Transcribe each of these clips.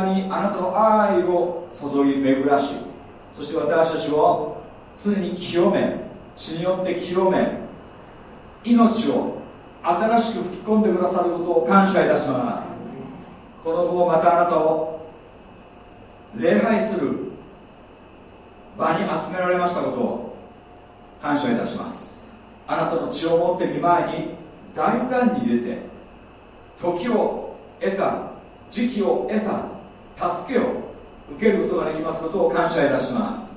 側にあなたの愛を注ぎ巡らしそして私たちを常に清め血によって清め命を新しく吹き込んでくださることを感謝いたしますこの後またあなたを礼拝する場に集められましたことを感謝いたしますあなたの血を持って見舞いに大胆に出て時を得た時期を得た助けを受けることができますことを感謝いたします。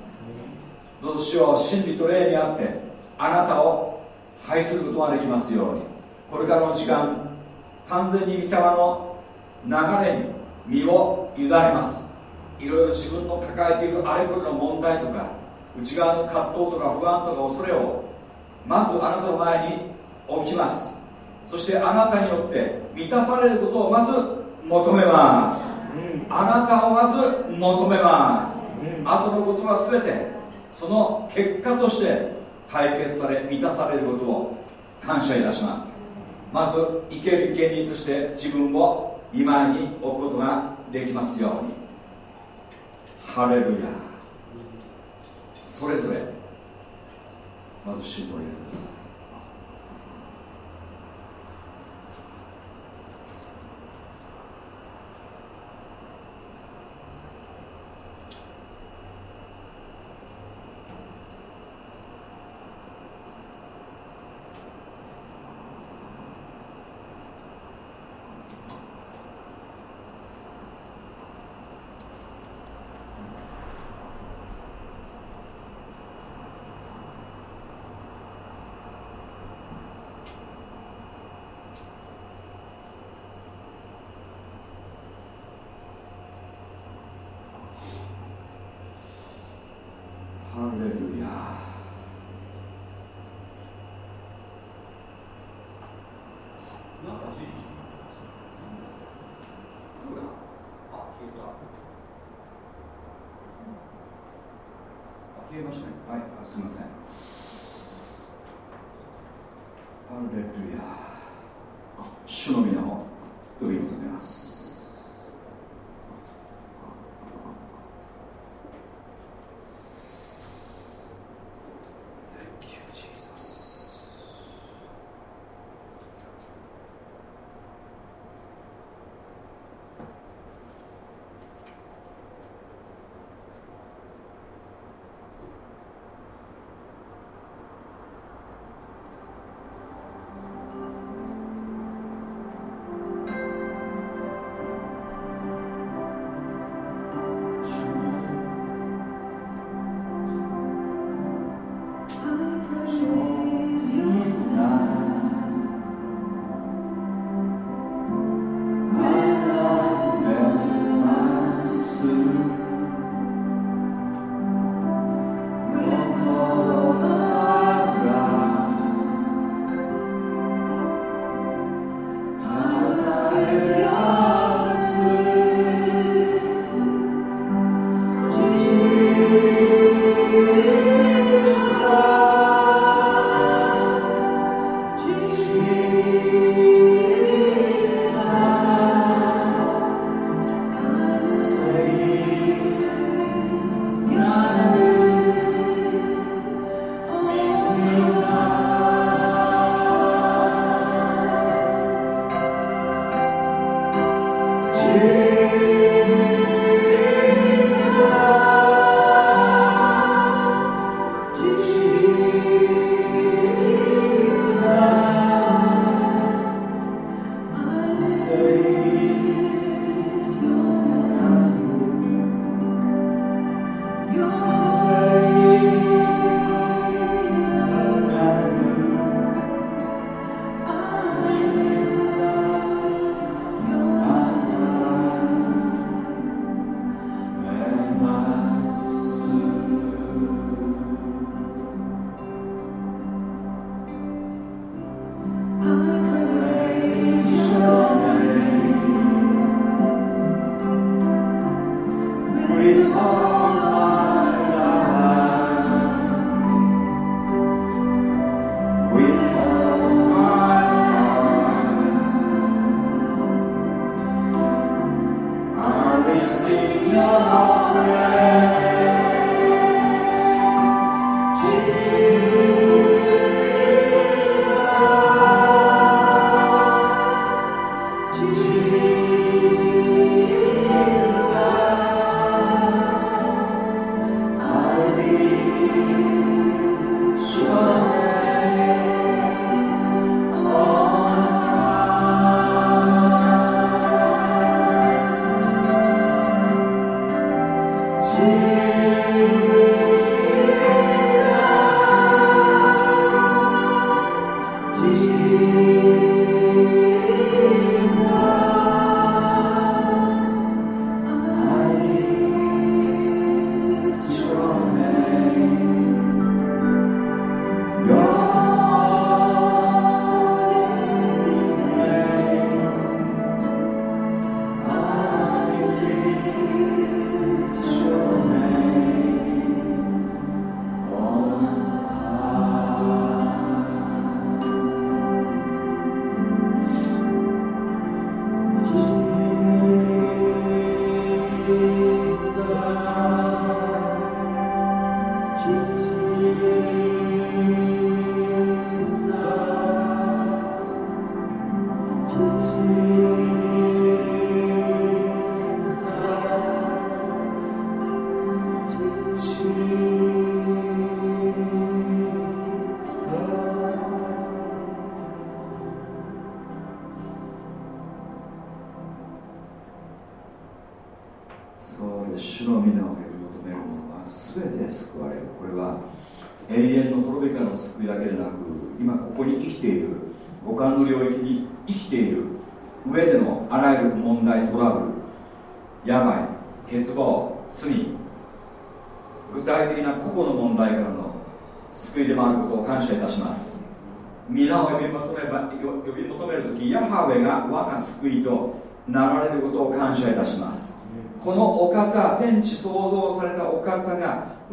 どうぞしよう真理と礼にあってあなたを拝することができますように。これからの時間完全に御霊の流れに身を委ねます。いろいろ自分の抱えているあれこれの問題とか内側の葛藤とか不安とか恐れをまずあなたの前に置きます。そしてあなたによって満たされることをまず求めます、あなたをまず求めます、後のことは全てその結果として解決され満たされることを感謝いたします。まず生ける生贄として自分を見舞いに置くことができますように。ハレルヤ。それぞれまずシートを入れてください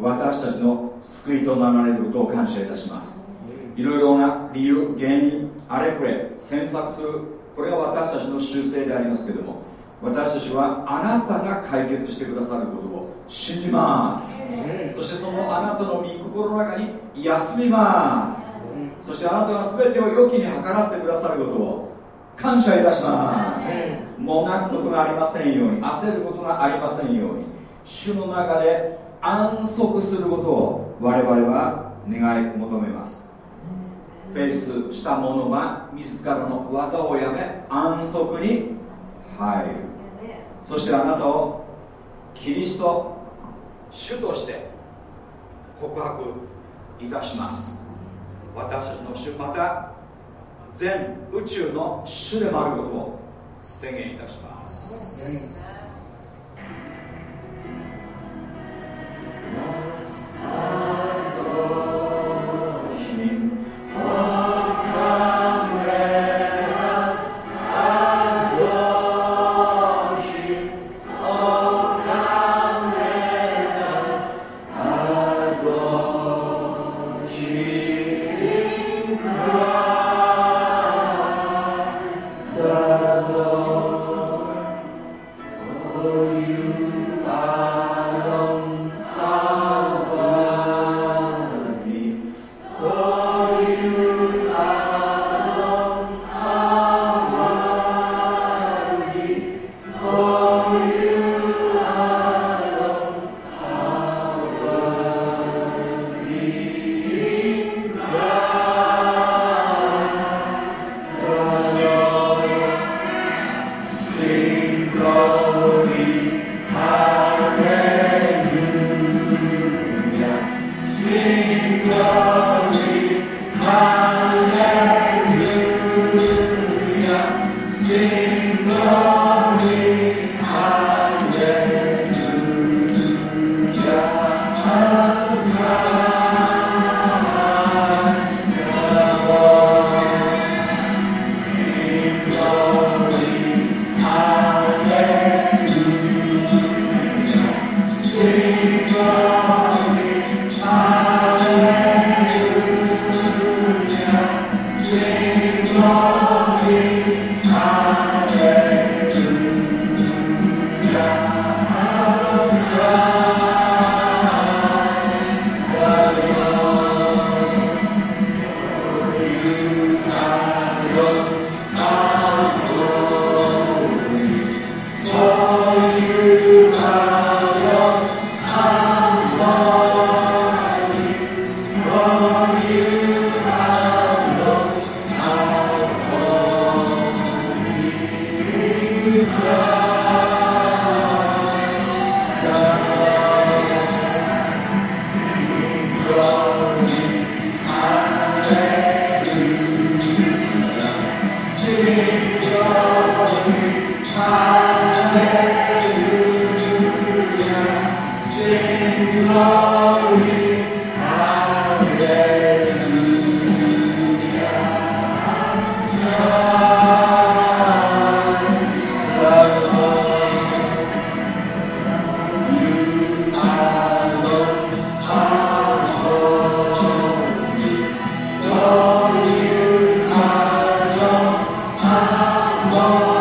私たちの救いとなられることを感謝いたします。いろいろな理由原因あれこれ詮索するこれが私たちの習性でありますけども私たちはあなたが解決してくださることを信じます。そしてそのあなたの御心の中に休みます。そしてあなたが全てを良きに計らってくださることを感謝いたします。もがくことがありませんように焦ることがありませんように主の中で安息することを我々は願い求めます。フェイスした者は自らの技をやめ安息に入る。そしてあなたをキリスト主として告白いたします。私たちの主また全宇宙の主でもあることを宣言いたします、us. Amen. Allah.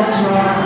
Don't.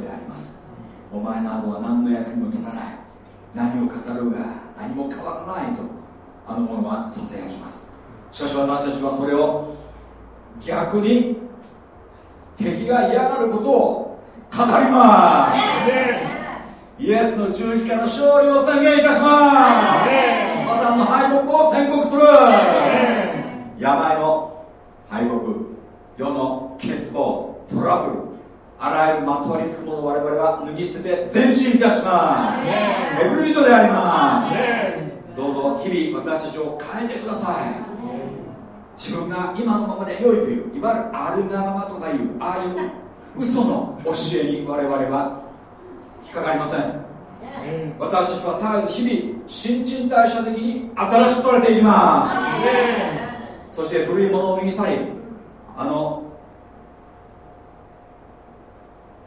のであります。お前などは何の役にも立たない。何を語ろうが何も変わらないとあの者はささやきます。しかし私たちはそれを逆に敵が嫌がることを語ります。イエスの十字架の勝利を宣言いたします。サタンの敗北を宣告する。病の敗北世の欠乏トラブルあらゆるまとわりつくものを我々は脱ぎ捨てて前進いたします。エブル人であります。どうぞ日々私たちを変えてください。自分が今のままで良いといういわゆるあるがままとかいうああいう嘘の教えに我々は引っかかりません。私たちは絶えず日々新陳代謝的に新しくされていきます。そして古いものを脱ぎ去りあの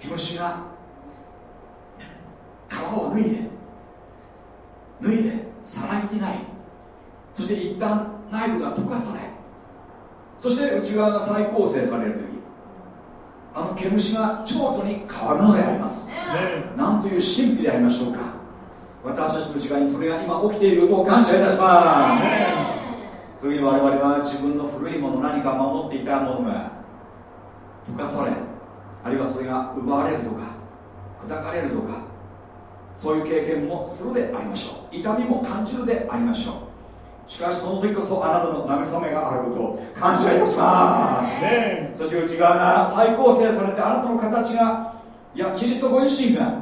毛虫が皮を脱いで。脱いでさらいになり。そして一旦内部が溶かされ。そして内側が再構成される時。あの毛虫が蝶々に変わるのであります、ね、なんという神秘でありましょうか。私たちの内側にそれが今起きていることを感謝いたします、ね、時に我々は自分の古いもの何か守っていたものが溶かされあるいはそれが奪われるとか砕かれるとかそういう経験もするでありましょう。痛みも感じるでありましょう。しかしその時こそあなたの慰めがあることを感謝いたします。そして内側が再構成されてあなたの形がいやキリストご自身が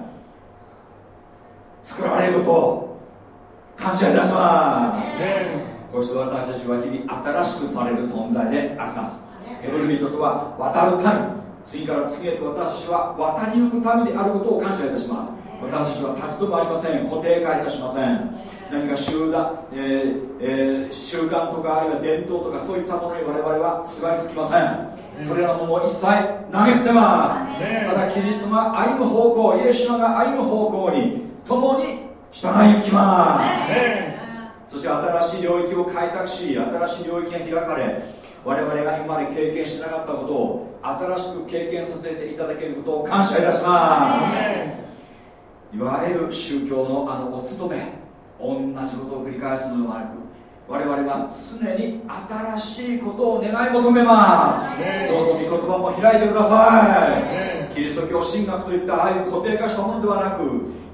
作られることを感謝いたします。こうして私たちは日々新しくされる存在であります。エブルミトとは渡る民次から次へと私たちは渡りゆく民であることを感謝いたします。私たちは立ち止まりません。固定化いたしません。何か集団、えーえー、習慣とかあるいは伝統とかそういったものに我々はすがりつきません。それらのものを一切投げ捨てます。ただキリストが歩む方向イエス様が歩む方向に共に従い行きます。そして新しい領域を開拓し新しい領域が開かれ我々が今まで経験してなかったことを新しく経験させていただけることを感謝いたしますいわゆる宗教のあのお務め同じことを繰り返すのではなく我々は常に新しいことを願い求めますどうぞ御言葉も開いてくださいキリスト教神学といったああいう固定化したものではなく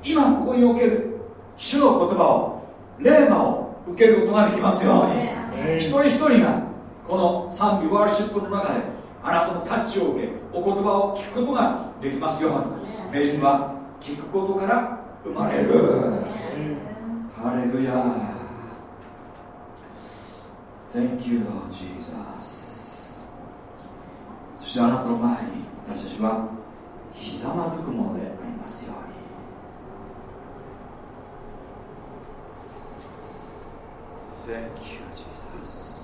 今ここにおける主の言葉を霊魔を受けることができます。ように一人一人がこの賛美ワーシップの中であなたのタッチを受けお言葉を聞くことができますように。フェイスは聞くことから生まれる。ハレルヤ Thank you, Lord Jesus そしてあなたの前に私たちはひざまずくものでありますように。Thank you, Jesus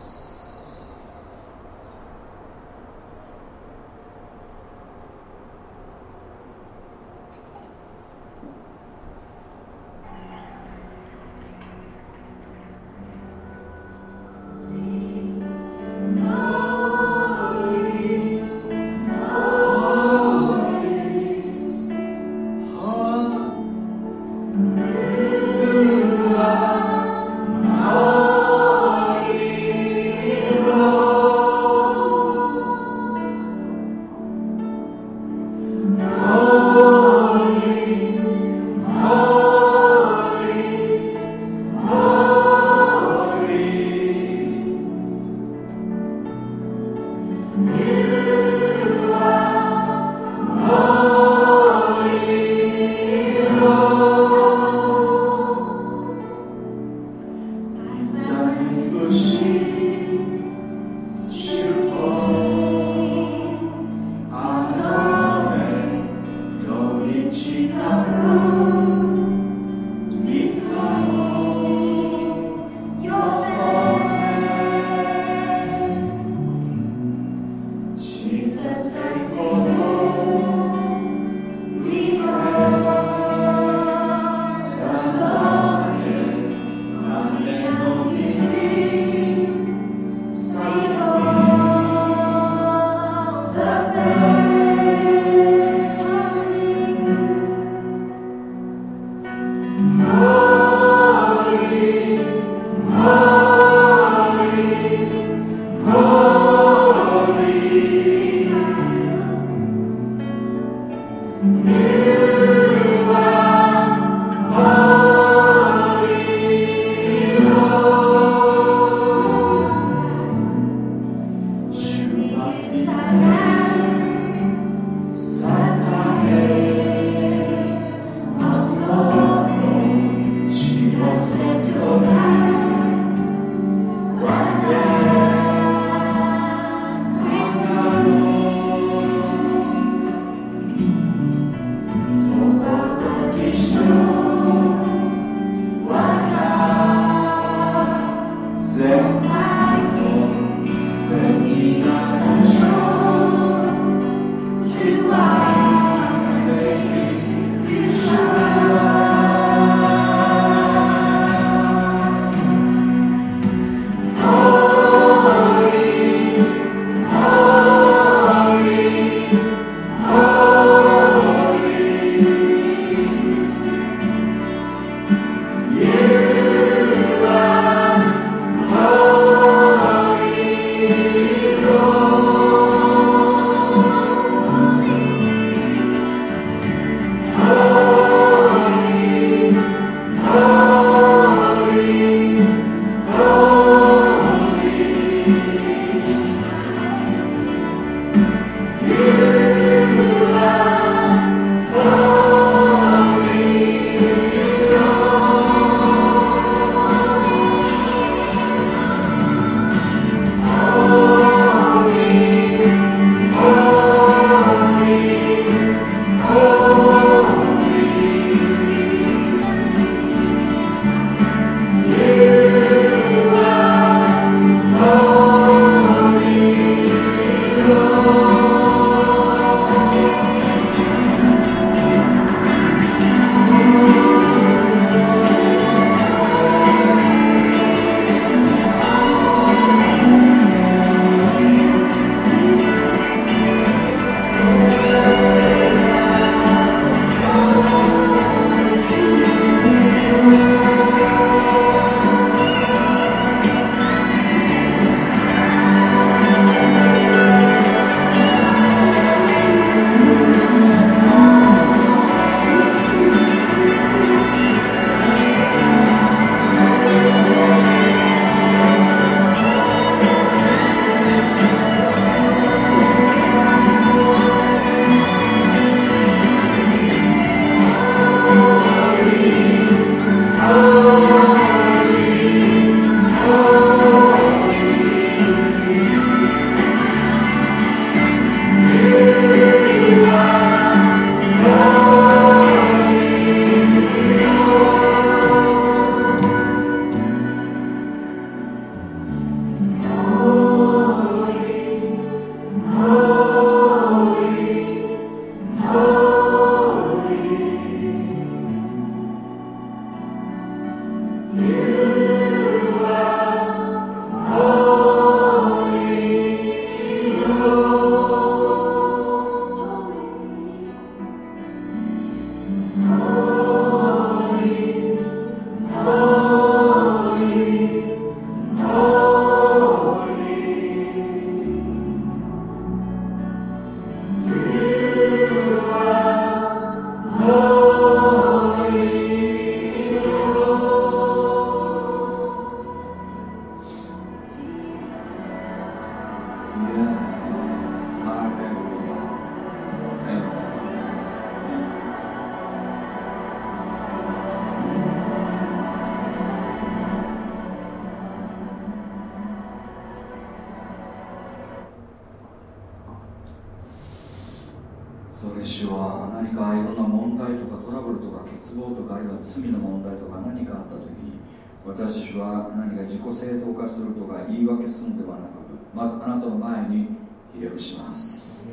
するのではなくまずあなたの前にひれ伏します。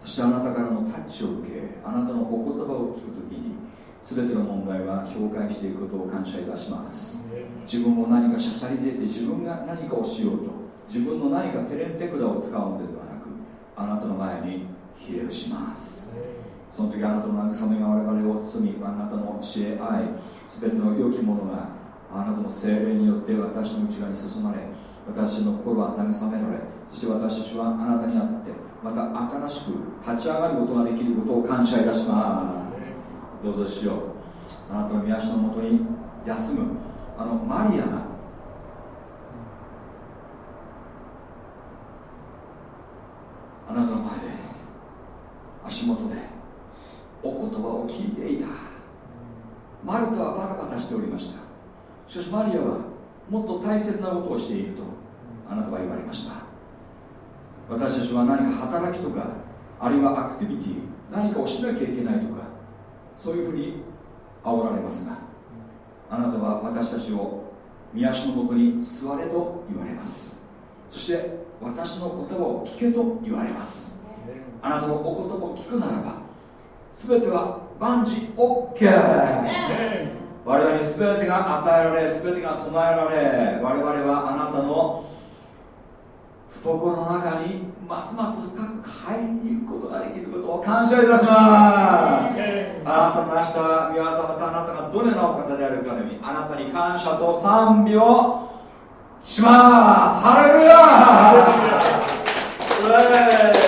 そしてあなたからのタッチを受けあなたのお言葉を聞くときに全ての問題は紹介していくことを感謝いたします。自分も何かしゃしゃり出て自分が何かをしようと自分の何かテレンテクダを使うのではなくあなたの前にひれ伏します。その時あなたの慰めが我々を包みあなたの知恵愛全ての良きものがあなたの精霊によって私の内側に進まれ私の心は慰められそして私たちはあなたにあってまた新しく立ち上がることができることを感謝いたします。どうぞしよう。あなたの宮足のもとに休む。あのマリアがあなたの前で足元でお言葉を聞いていた。マルタはバタバタしておりました。しかしマリアはもっと大切なことをしているとあなたは言われました。私たちは何か働きとかあるいはアクティビティ何かをしなきゃいけないとかそういうふうに煽られますがあなたは私たちを宮足のもとに座れと言われます。そして私の言葉を聞けと言われます。あなたのお言葉を聞くならば全ては万事 OK 我々に全てが与えられ全てが備えられ我々はあなたの懐の中にますます深く入りに行くことができることを感謝いたします。あなたの成した見業またあなたがどのようなお方であるかのようにあなたに感謝と賛美をします。ハレルヤイ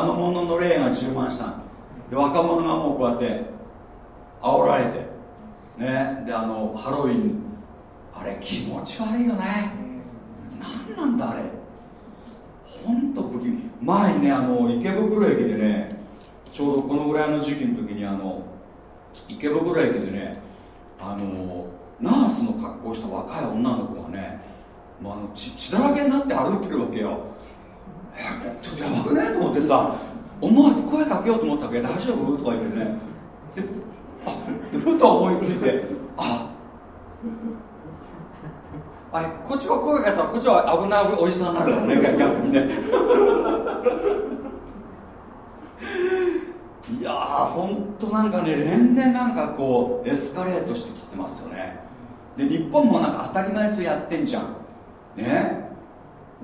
あの者の霊が充満した。で若者がもうこうやって煽られてね。であのハロウィンあれ気持ち悪いよね。何なんだあれ。本当不気味。前にねあの池袋駅でねちょうどこのぐらいの時期の時にあの池袋駅でねあのナースの格好した若い女の子がねもうあ血血だらけになって歩いてるわけよ。ちょっとやばくねと思ってさ思わず声かけようと思ったわけ。大丈夫？とか言ってね。あふと思いついてああこっちは声かけたらこっちは危ないおじさんになるからね。逆にね。いやーほんとなんかね年々なんかこうエスカレートしてきてますよね。で日本もなんか当たり前それやってんじゃん。ね。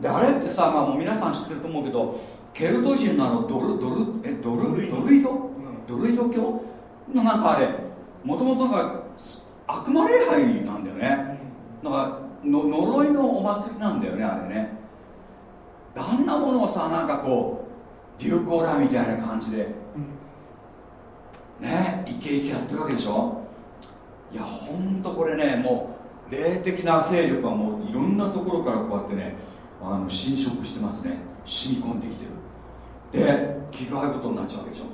であれってさ、まあ、もう皆さん知ってると思うけどケルト人のあのドルドルえドル？ドルイド、ドルイド教？のなんかあれもともとなんか悪魔礼拝なんだよね。なんかの呪いのお祭りなんだよねあれね。あんなものをさなんかこう流行だみたいな感じで、ねイケイケやってるわけでしょ？いやほんとこれねもう霊的な勢力はもういろんなところからこうやってねあの侵食してますね。染み込んできてる。で気が合うことになっちゃうわけでしょ。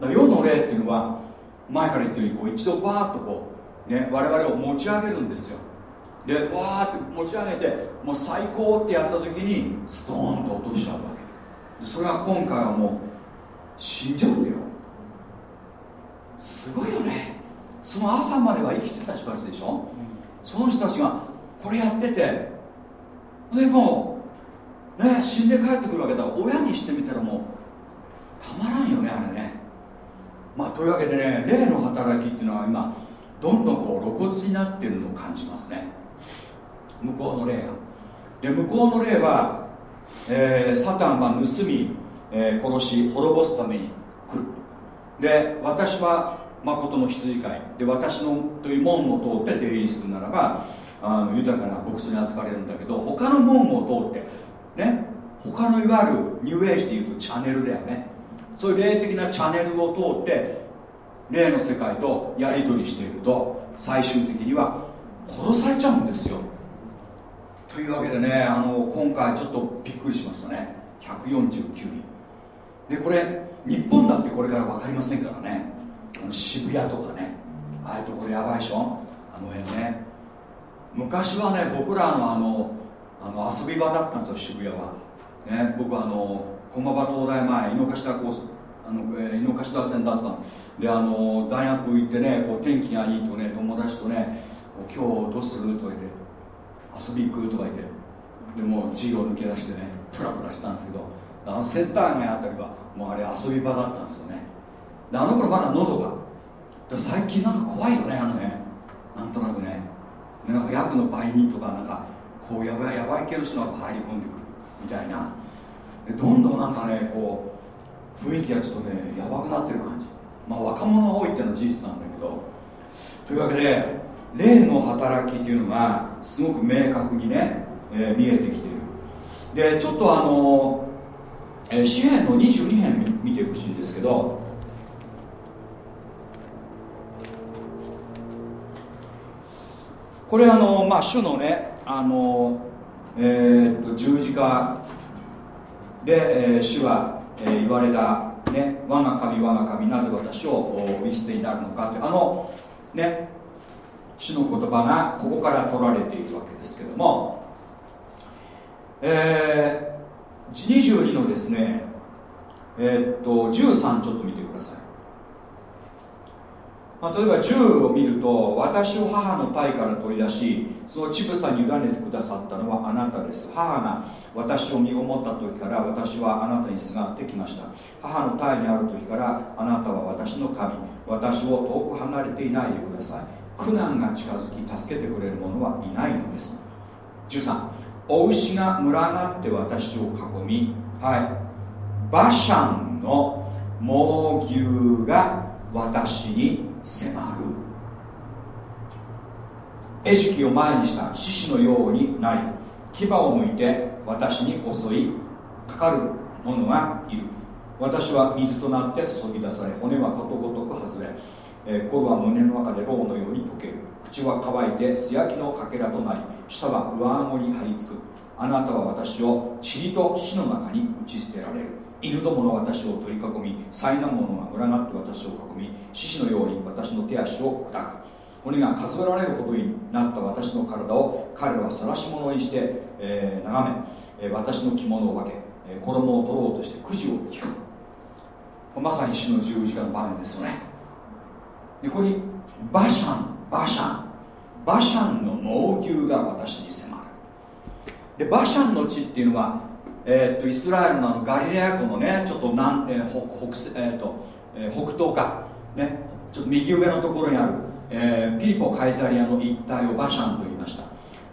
だから世の霊っていうのは前から言ったようにこう一度バーッとこう、ね、我々を持ち上げるんですよ。でわーって持ち上げてもう最高ってやった時にストーンと落としちゃうわけ。それは今回はもう死んじゃうんだよ。すごいよね。その朝までは生きてた人たちでしょ、その人たちがこれやっててでもね死んで帰ってくるわけだ。親にしてみたらもうたまらんよねあれね。まあというわけでね霊の働きっていうのは今どんどんこう露骨になってるのを感じますね。向こうの霊が。で向こうの霊は、えー、サタンは盗み、えー、殺し滅ぼすために来る。で私は誠の羊飼い。で私のという門を通って出入りするならばあの豊かな牧師に扱われるんだけど他の門を通ってね他のいわゆるニューエイジでいうとチャンネルだよね。そういう霊的なチャンネルを通って霊の世界とやり取りしていると最終的には殺されちゃうんですよ。というわけでねあの今回ちょっとびっくりしましたね。149人。でこれ日本だってこれから分かりませんからね。渋谷とかね。ああいうところやばいでしょ？あの辺ね。昔はね僕らのあのあの遊び場だったんですよ渋谷は、ね、僕はあの駒場東大前井の頭コースあの、えー、井の頭線だったであの大学行ってねこう天気がいいとね友達とね今日どうする？とか言って遊び行く？とか言って。でもう授業抜け出してねプラプラしたんですけどあのセンター街あたりはもうあれ遊び場だったんですよね。であの頃まだ喉がで最近なんか怖いよねあのね。なんとなくね。でなんか役の売人とかなんかこうやばいやばい系の人が入り込んでくるみたいな。どんどんなんかねこう雰囲気がちょっとねやばくなってる感じ。まあ若者が多いっていうのは事実なんだけど。というわけで霊の働きっていうのがすごく明確にね、えー、見えてきている。でちょっとあの、えー、詩篇の22編見てほしいんですけど。これあの、まあ、主のねあの、えー、と十字架で、えー、主は、えー、言われた、ね、我が神我が神なぜ私を見捨てになるのかというあのね主の言葉がここから取られているわけですけども、えー、22のですねえー、っと13ちょっと見てください。まあ、例えば銃を見ると私を母の体から取り出しその乳房に委ねてくださったのはあなたです。母が私を身ごもった時から私はあなたにすがってきました。母の体にある時からあなたは私の神。私を遠く離れていないでください。苦難が近づき助けてくれる者はいないのです。13お牛が群がって私を囲みはい。バシャンの猛牛が私に迫る。餌食を前にした獅子のようになり牙を向いて私に襲いかかる者がいる。私は水となって注ぎ出され骨はことごとく外れ、えー、心は胸の中で牢のように溶ける。口は乾いて素焼きのかけらとなり舌は上顎に張り付く。あなたは私を塵と死の中に打ち捨てられる。犬どもの私を取り囲み災難者が群がって私を囲み獅子のように私の手足を砕く。骨が数えられるほどになった私の体を彼らは晒し者にして、えー、眺め、えー、私の着物を分け、えー、衣を取ろうとしてくじを引く。まさに死の十字架の場面ですよね。でここにバシャンバシャンバシャンの猛牛が私に迫る。でバシャンの地っていうのはえーと、イスラエルのガリレア湖のねちょっと南、えー、北北,、えーとえー、北東か、ね、ちょっと右上のところにある、えー、ピリポ・カイザリアの一帯をバシャンと言いました。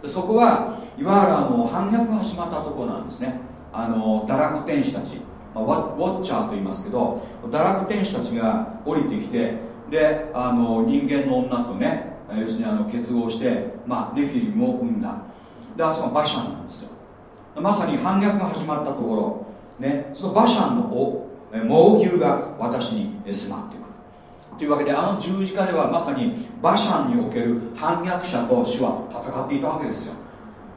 でそこはいわゆるあの反逆始まったところなんですね。あの堕落天使たち、まあ、ウォッチャーと言いますけど堕落天使たちが降りてきてであの人間の女とね要するにあの結合して、まあ、ネフィリムを生んだ。であそこはバシャンなんですよ。まさに反逆が始まったところ、ね、その馬車の猛牛が私に迫ってくる。というわけであの十字架ではまさに馬車における反逆者と死は戦っていたわけですよ。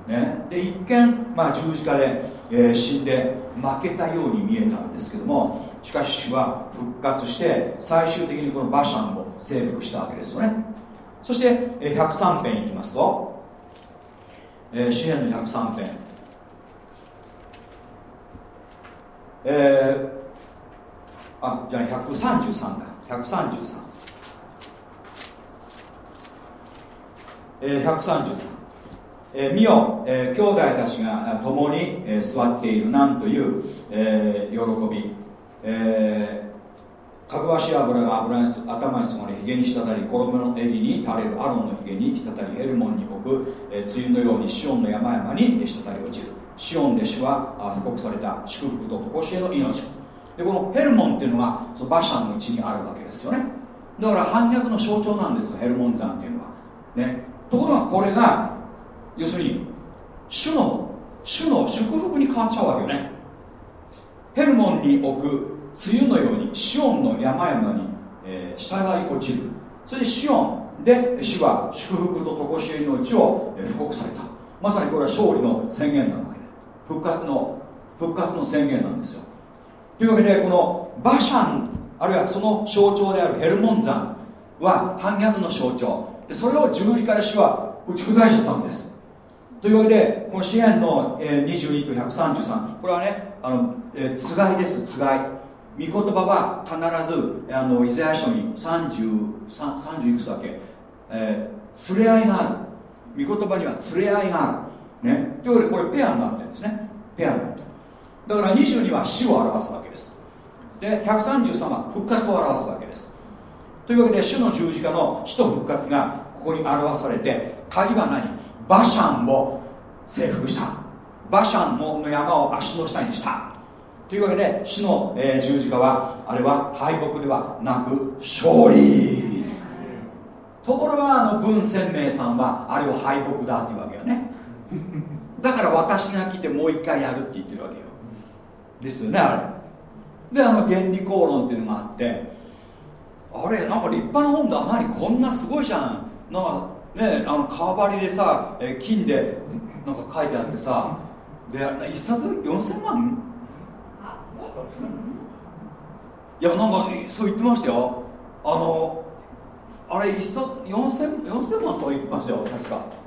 ね、で一見、まあ、十字架で、えー、死んで負けたように見えたんですけどもしかし主は復活して最終的にこの馬車を征服したわけですよね。そして、103編いきますと、えー、詩篇の103編えー、あじゃあ133だ。133えー、133えー、見よ、えー、兄弟たちが共に、えー、座っているなんという、えー、喜び、えー、かぐわし油が油に頭に染まりひげに滴り衣の襟に垂れるアロンのひげに滴りヘルモンに置く、えー、梅雨のようにシオンの山々に滴り落ちる。シオンで主はあ布告された祝福と常しえの命。でこのヘルモンっていうのはその馬車のうちにあるわけですよね。だから反逆の象徴なんですヘルモン山っていうのは。ね。ところがこれが要するに主の主の祝福に変わっちゃうわけよね。ヘルモンに置く梅雨のようにシオンの山々に、えー、従い落ちる。それでシオンで主は祝福と常しえのうちを、え、布告された。まさにこれは勝利の宣言な。わけで復活の復活の宣言なんですよ。というわけでこのバシャンあるいはその象徴であるヘルモン山は反逆の象徴。それを十字架で主は打ち砕いちゃったんです。というわけでこの支援の、22と133これはねあの、えー、つがいですつがい。御言葉は必ずあのイザヤ書に 30, 30いくつだっけ、えー、連れ合いがある。御言葉には連れ合いがある。ね。というわけでこれペアになってるんですね。ペアになってる。だから22は死を表すわけです。で133は復活を表すわけです。というわけで主の十字架の死と復活がここに表されて鍵は何？バシャンを征服した。バシャンの山を足の下にした。というわけで死の、えー、十字架はあれは敗北ではなく勝利。ところがあの文鮮明さんはあれを敗北だっていうわけよね。だから私が来てもう一回やるって言ってるわけよ。ですよねあれ。であの原理公論っていうのがあってあれなんか立派な本だ何こんなすごいじゃん。なんかねあの革張りでさ、金でなんか書いてあってさで一冊4000万？いやなんかそう言ってましたよ。あのあれ一冊4000万とか言ってましたよ確か。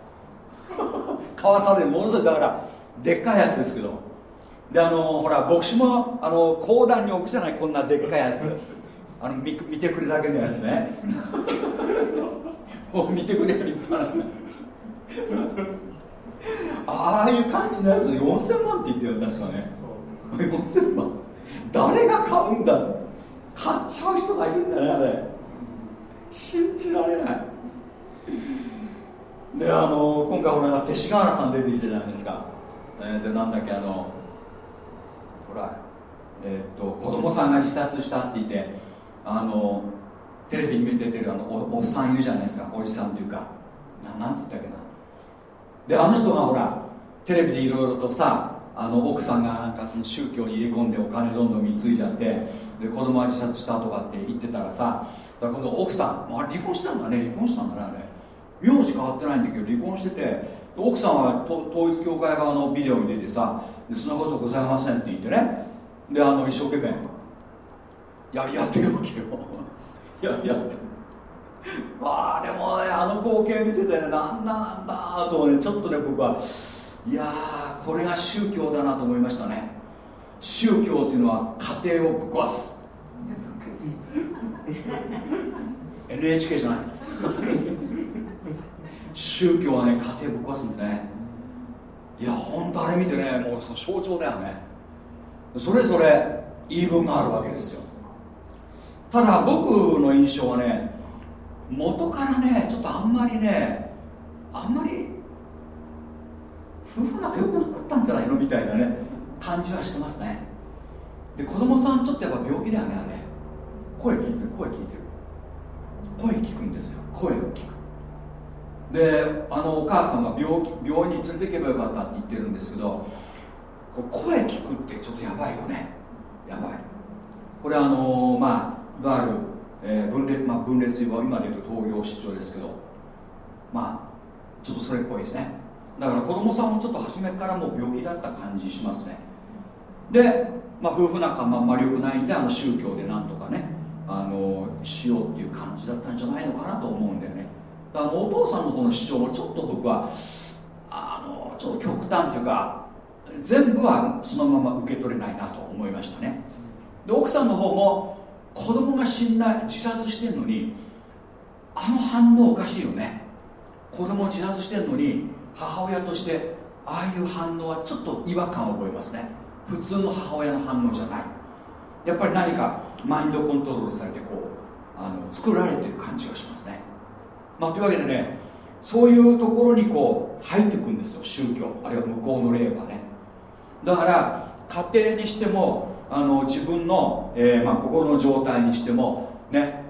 買わされるものすごいだからでっかいやつですけど。であのほら牧師もあの講談に置くじゃないこんなでっかいやつ。あの見見てくれだけのやつね。を見てくれる立派なああいう感じのやつ4000万って言ってるよ確かね。4000万誰が買うんだ買っちゃう人がいるんだねあれ。信じられない。であの今回俺が勅使河原さん出てきたじゃないですか、えー、でなんだっけあのほらえー、っと子供さんが自殺したって言ってあのテレビに出てるあのおおっさんいるじゃないですかおじさんというか。ななんて言ったっけな。であの人がほらテレビでいろいろとさあの奥さんがなんかその宗教に入れ込んでお金どんどん貢いじゃってで子供は自殺したとかって言ってたらさだから今度奥さん、まあ、離婚したんだね離婚したんだねあれ。名字変わってないんだけど離婚してて奥さんは統一教会側のビデオに出てさそんなことございませんって言ってね。であの一生懸命ややってるわけよ。いやいやまあでもねあの光景見ててねなんだなんだとねちょっとね僕はいやこれが宗教だなと思いましたね。宗教っていうのは家庭をぶっ壊す NHK じゃない宗教はね家庭ぶっ壊すんですね。いや本当あれ見てねもうその象徴だよね。それぞれ言い分があるわけですよ。ただ僕の印象はね元からねちょっとあんまりねあんまり夫婦仲良くなかったんじゃないの？みたいなね感じはしてますね。で子供さんちょっとやっぱ病気だよねあれ。声聞いてる声聞いてる。声聞くんですよ。声を聞く。であのお母さんが病気病院に連れて行けばよかったって言ってるんですけど声聞くってちょっとやばいよね。やばい。これあのまあいわゆる、えー、分裂、まあ、分裂は今で言うと東洋失調ですけどまあちょっとそれっぽいですね。だから子供さんもちょっと初めからもう病気だった感じしますね。で、まあ、夫婦仲間あんまり良くないんであの宗教でなんとかねあのしようっていう感じだったんじゃないのかなと思うんだよね。だからお父さんの方の主張もちょっと僕はあのちょっと極端というか全部はそのまま受け取れないなと思いましたね。で奥さんの方も子供が死んだ自殺してんのにあの反応おかしいよね。子供自殺してんのに母親としてああいう反応はちょっと違和感を覚えますね。普通の母親の反応じゃない。やっぱり何かマインドコントロールされてこうあの作られてる感じがしますね、まあ、というわけでねそういうところにこう入っていくんですよ宗教。あるいは向こうの霊はね。だから家庭にしてもあの自分の、えー、まあ、心の状態にしてもね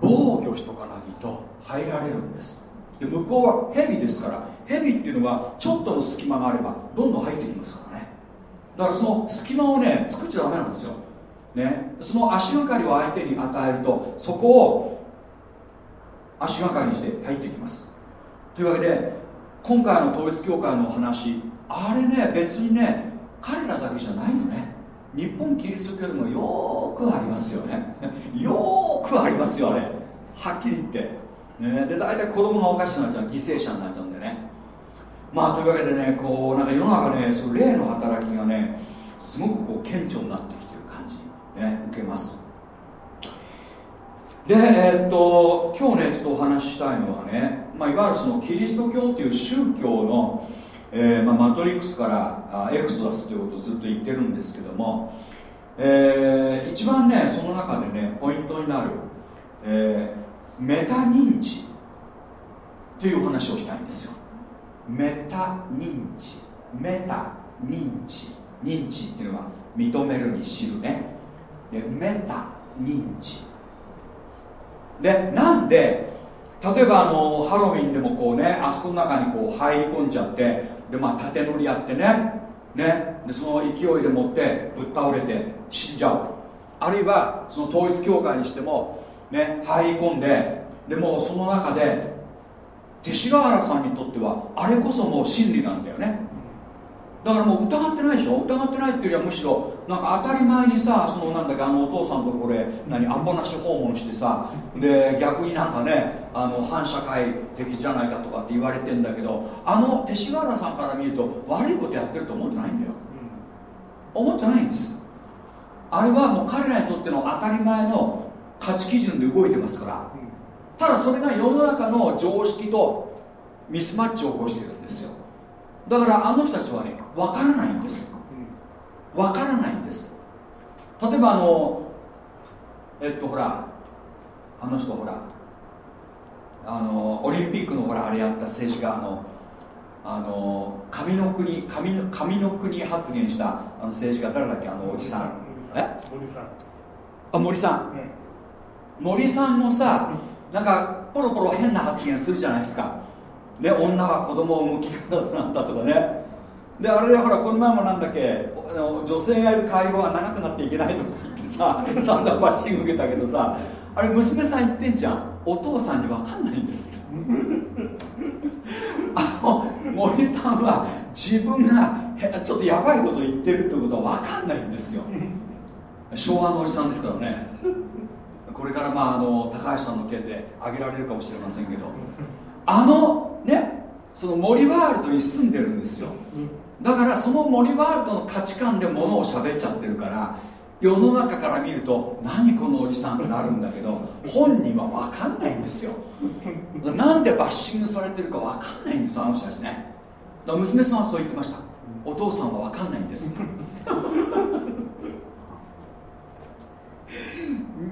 防御しとかないと入られるんです。で向こうは蛇ですから蛇っていうのはちょっとの隙間があればどんどん入ってきますからね。だからその隙間をね作っちゃダメなんですよ、ね、その足がかりを相手に与えるとそこを足がかりにして入ってきます。というわけで今回の統一教会の話あれね別にね彼らだけじゃないよね。日本キリスト教でもよくありますよね。よくありますよあれ。はっきり言って、ね、で大体子供がおかしくなっちゃう犠牲者になっちゃうんでね。まあというわけでねこうなんか世の中ねその霊の働きがねすごくこう顕著になってきてる感じ、ね、受けます。でえー、っと今日ねちょっとお話ししたいのはね、まあ、いわゆるそのキリスト教という宗教の、えーまあ、マトリックスからあエクソダスということをずっと言ってるんですけども、えー、一番ねその中でねポイントになる、えー、メタ認知という話をしたいんですよ。メタ認知。メタ認知。認知っていうのは認めるに知るね。でメタ認知。でなんで例えばあのハロウィンでもこうねあそこの中にこう入り込んじゃってでまあ縦乗りやってねねでその勢いでもってぶっ倒れて死んじゃう。あるいはその統一教会にしてもね入り込んででもその中で勅使河原さんにとってはあれこそもう真理なんだよね。だからもう疑ってないでしょ？疑ってないっていうよりはむしろなんか当たり前にさそのなんだっけあのお父さんとこれ何アポなし訪問してさで逆になんかねあの反社会的じゃないかとかって言われてんだけどあの勅使河原さんから見ると悪いことやってると思ってないんだよ、思ってないんです。あれはもう彼らにとっての当たり前の価値基準で動いてますから。ただそれが世の中の常識とミスマッチを起こしてるんですよだからあの人たちはね分からないんです。分からないんです。例えばあのえっとほらあの人ほらあのオリンピックのほらあれやった政治家のあの神の国神の神の国発言したあの政治家誰だっけあのおじさん。え？森さん。あ森さん、森さんもさ、なんかポロポロ変な発言するじゃないですかね女は子供を産む気がなんだとかね。であれでほらこの前もなんだっけ女性がいる介護は長くなっていけないとか言ってさ 散々バッシング受けたけどさあれ娘さん言ってんじゃん。お父さんに分かんないんです あの森さんは自分がちょっとやばいこと言ってるってことは分かんないんですよ。昭和のおじさんですからね。これからまああの高橋さんの件で挙げられるかもしれませんけど。あのねその森ワールドに住んでるんですよ。だからその森ワールドの価値観でものを喋っちゃってるから世の中から見ると何このおじさんってなるんだけど 本人は分かんないんですよ。なんでバッシングされてるか分かんないんですあの人たちね。だから娘さんはそう言ってました。お父さんは分かんないんです。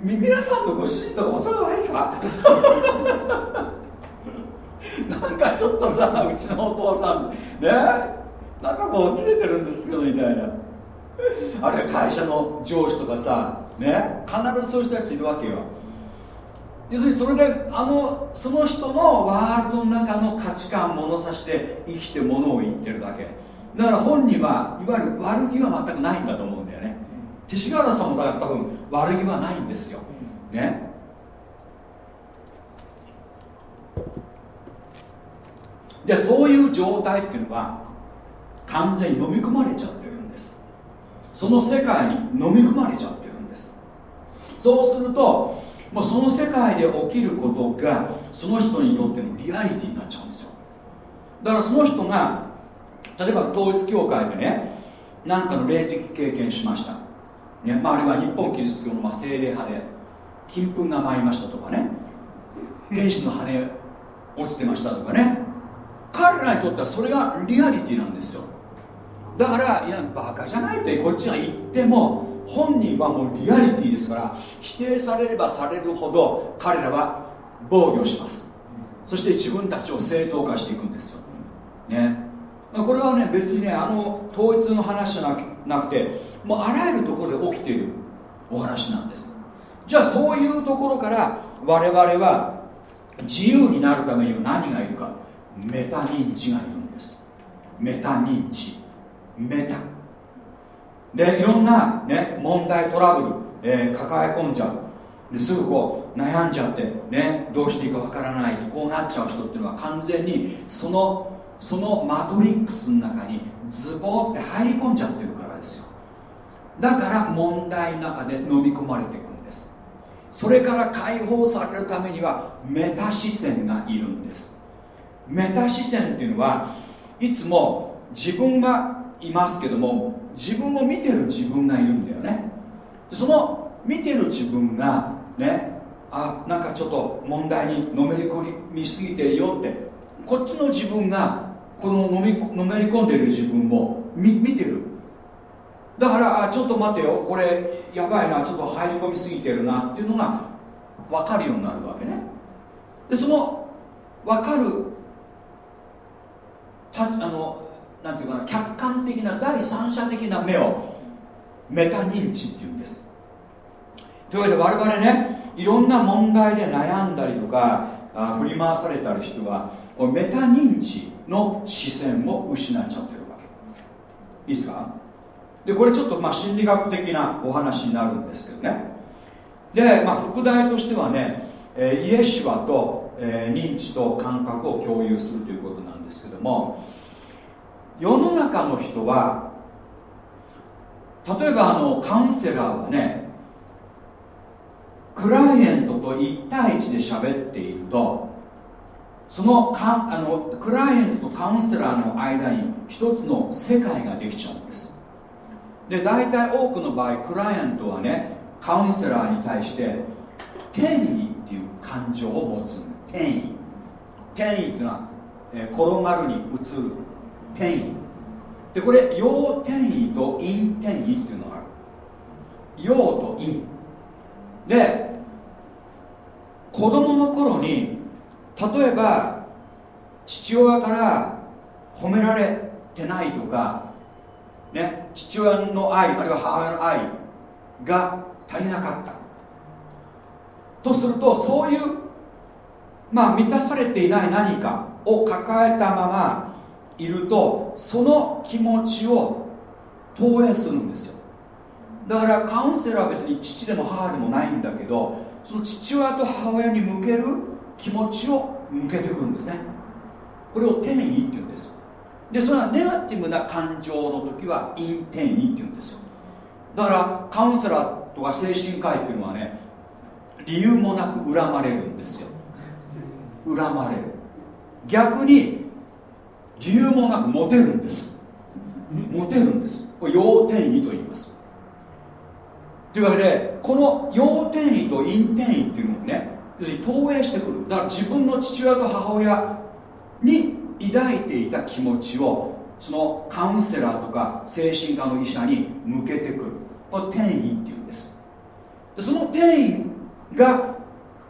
皆さんのご主人とかおそらくないですか？なんかちょっとさうちのお父さんね？なんかこうずれてるんですけどみたいな。あるいは会社の上司とかさね？必ずそういう人たちいるわけよ。要するにそれであのその人のワールドの中の価値観物差しで生きてものを言ってるだけ。だから本人はいわゆる悪気は全くないんだと思うんだよね。勅使河原さんもだから多分悪気はないんですよ。ね？でそういう状態っていうのは完全に飲み込まれちゃってるんです。その世界に飲み込まれちゃってるんです。そうするともうその世界で起きることがその人にとってのリアリティになっちゃうんですよ。だからその人が例えば統一教会でね何かの霊的経験しました、ねまあ、あるいは日本キリスト教の精霊派で金粉が舞いましたとかね。原子の羽落ちてましたとかね。彼らにとってはそれがリアリティなんですよ。だからいやバカじゃないってこっちが言っても本人はもうリアリティですから否定されればされるほど彼らは防御します。そして自分たちを正当化していくんですよ。ね。これはね別にねあの統一の話じゃなくてもうあらゆるところで起きているお話なんです。じゃあそういうところから我々は自由になるためには何がいるか。メタ認知がいるんです。メタ認知。メタ。でいろんな、ね、問題トラブル、えー、抱え込んじゃう。ですぐこう悩んじゃって、ね、どうしていいかわからないとこうなっちゃう人っていうのは完全にそのそのマトリックスの中にズボーって入り込んじゃってるからですよ。だから問題の中で飲み込まれていくんです。それから解放されるためにはメタ視線がいるんです。メタ視線っていうのはいつも自分がいますけども自分を見てる自分がいるんだよね。その見てる自分がねあなんかちょっと問題にのめり込みすぎてるよってこっちの自分がこののめり込んでる自分を見見てる。だからあちょっと待てよこれやばいなちょっと入り込みすぎてるなっていうのが分かるようになるわけね。でその分かるあのなんていうかな客観的な第三者的な目をメタ認知っていうんです。というわけで我々ねいろんな問題で悩んだりとかあ振り回されたり人はメタ認知の視線を失っちゃってるわけ。いいですか？でこれちょっとまあ心理学的なお話になるんですけどね。で、まあ、副題としてはね、えー、イエシュアと、えー、認知と感覚を共有するということなんですけども世の中の人は例えばあのカウンセラーはねクライアントと1対1で喋っているとそのかあのクライアントとカウンセラーの間に一つの世界ができちゃうんです。で大体多くの場合クライアントはねカウンセラーに対して転移っていう感情を持つんです。転移転移っていうのは、えー、転がるに移る。転移でこれ陽転移と陰転移っていうのがある。陽と陰。で子供の頃に例えば父親から褒められてないとかね父親の愛あるいは母親の愛が足りなかった。とするとそういうまあ満たされていない何かを抱えたままいるとその気持ちを投影するんですよ。だからカウンセラーは別に父でも母でもないんだけどその父親と母親に向ける気持ちを向けてくるんですね。これを転移っていうんですでそれはネガティブな感情の時はイン転移っていうんですよ。だからカウンセラーとか精神科医っていうのはね理由もなく恨まれるんですよ。恨まれる。逆に理由もなくモテるんです。モテるんです。これ要転移と言います。というわけでこの要転移と陰転移っていうのをね要するに投影してくる。だから自分の父親と母親に抱いていた気持ちをそのカウンセラーとか精神科の医者に向けてくる。これ転移っていうんです。でその転移が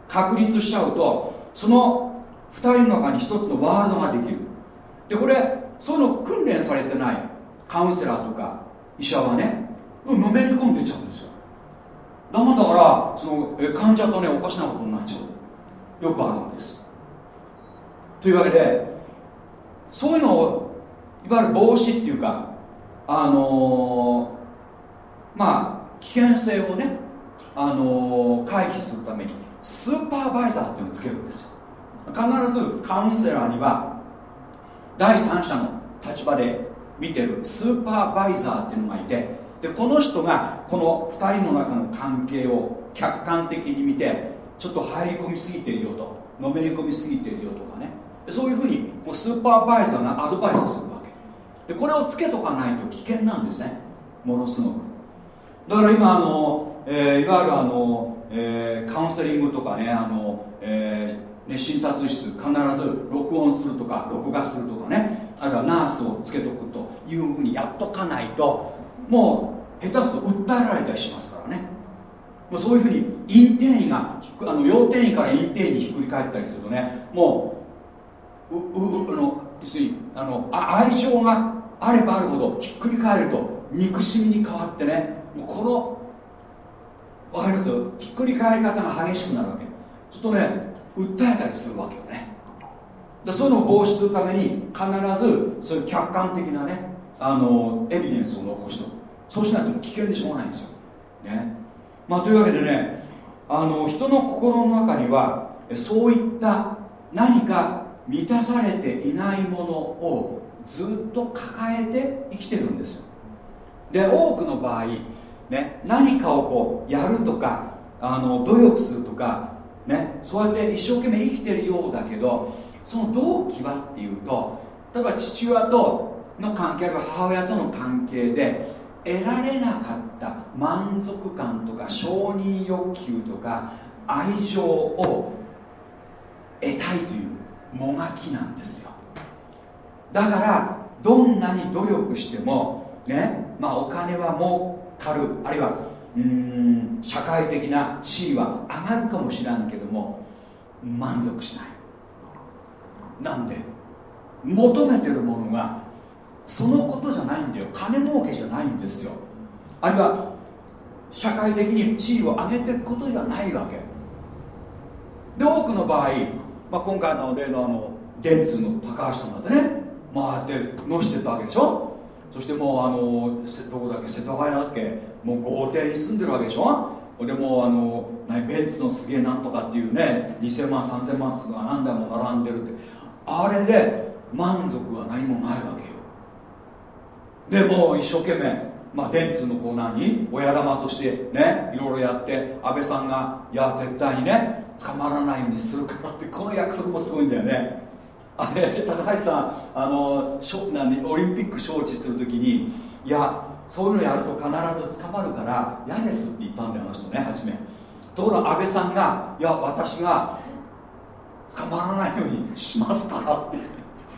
確立しちゃうとその2人の中に一つのワードができる。でこれそういうの訓練されてない。カウンセラーとか医者はねのめり込んでちゃうんですよ。だもんだからその患者とねおかしなことになっちゃう。よくあるんです。というわけでそういうのをいわゆる防止っていうかあのー、まあ危険性をね、あのー、回避するためにスーパーバイザーっていうのをつけるんですよ。必ずカウンセラーには第三者の立場で見てるスーパーバイザーっていうのがいてでこの人がこの2人の中の関係を客観的に見てちょっと入り込みすぎてるよとのめり込みすぎてるよとかね。そういうふうにこうスーパーバイザーがアドバイスするわけ。でこれをつけとかないと危険なんですね。ものすごく。だから今あの、えー、いわゆるあの、えー、カウンセリングとかねあの、えー、ね診察室必ず録音するとか録画するとかね。あるいはナースをつけとくというふうにやっとかないともう下手すると訴えられたりしますからね。もうそういうふうに陰転移があの陽転移から陰転移にひっくり返ったりするとねもううううの要するにあのあ愛情があればあるほどひっくり返ると憎しみに変わってねもうこのわかりますひっくり返り方が激しくなるわけ。ちょっとね訴えたりするわけよね。でそういうのを防止するために必ずそういう客観的なねあのエビデンスを残しておく。そうしないと危険でしょうがないんですよ、ね。まあ、というわけでねあの人の心の中にはそういった何か満たされていないものをずっと抱えて生きてるんですよ。で多くの場合、ね、何かをこうやるとかあの努力するとか、ね、そうやって一生懸命生きてるようだけどその動機はっていうと例えば父親との関係あるいは母親との関係で得られなかった満足感とか承認欲求とか愛情を得たいというもがきなんですよ。だからどんなに努力してもねまあお金は儲かるあるいはうん。社会的な地位は上がるかもしらんけども満足しない。なんで求めてるものがそのことじゃないんだよ。金儲けじゃないんですよ。あるいは社会的に地位を上げていくことではないわけ。で多くの場合、まあ、今回の例のあの電通の高橋さんだってね回ってのしてたわけでしょ。そしてもうあのどこだっけ世田谷だっけもう豪邸に住んでるわけでしょ？でもあのベンツのすげえなんとかっていうね2000万3000万すが何台も並んでるって。あれで満足は何もないわけよ。でもう一生懸命まあ、電通のコーナーに親玉としてねいろいろやって安倍さんがいや絶対にね捕まらないようにするからってこの約束もすごいんだよね。あれ高橋さんあのしょなオリンピック招致するときにいやそういうのやると必ず捕まるから嫌ですって言ったんだよあの人ね。初めところが安倍さんがいや私が捕まらないようにしますからって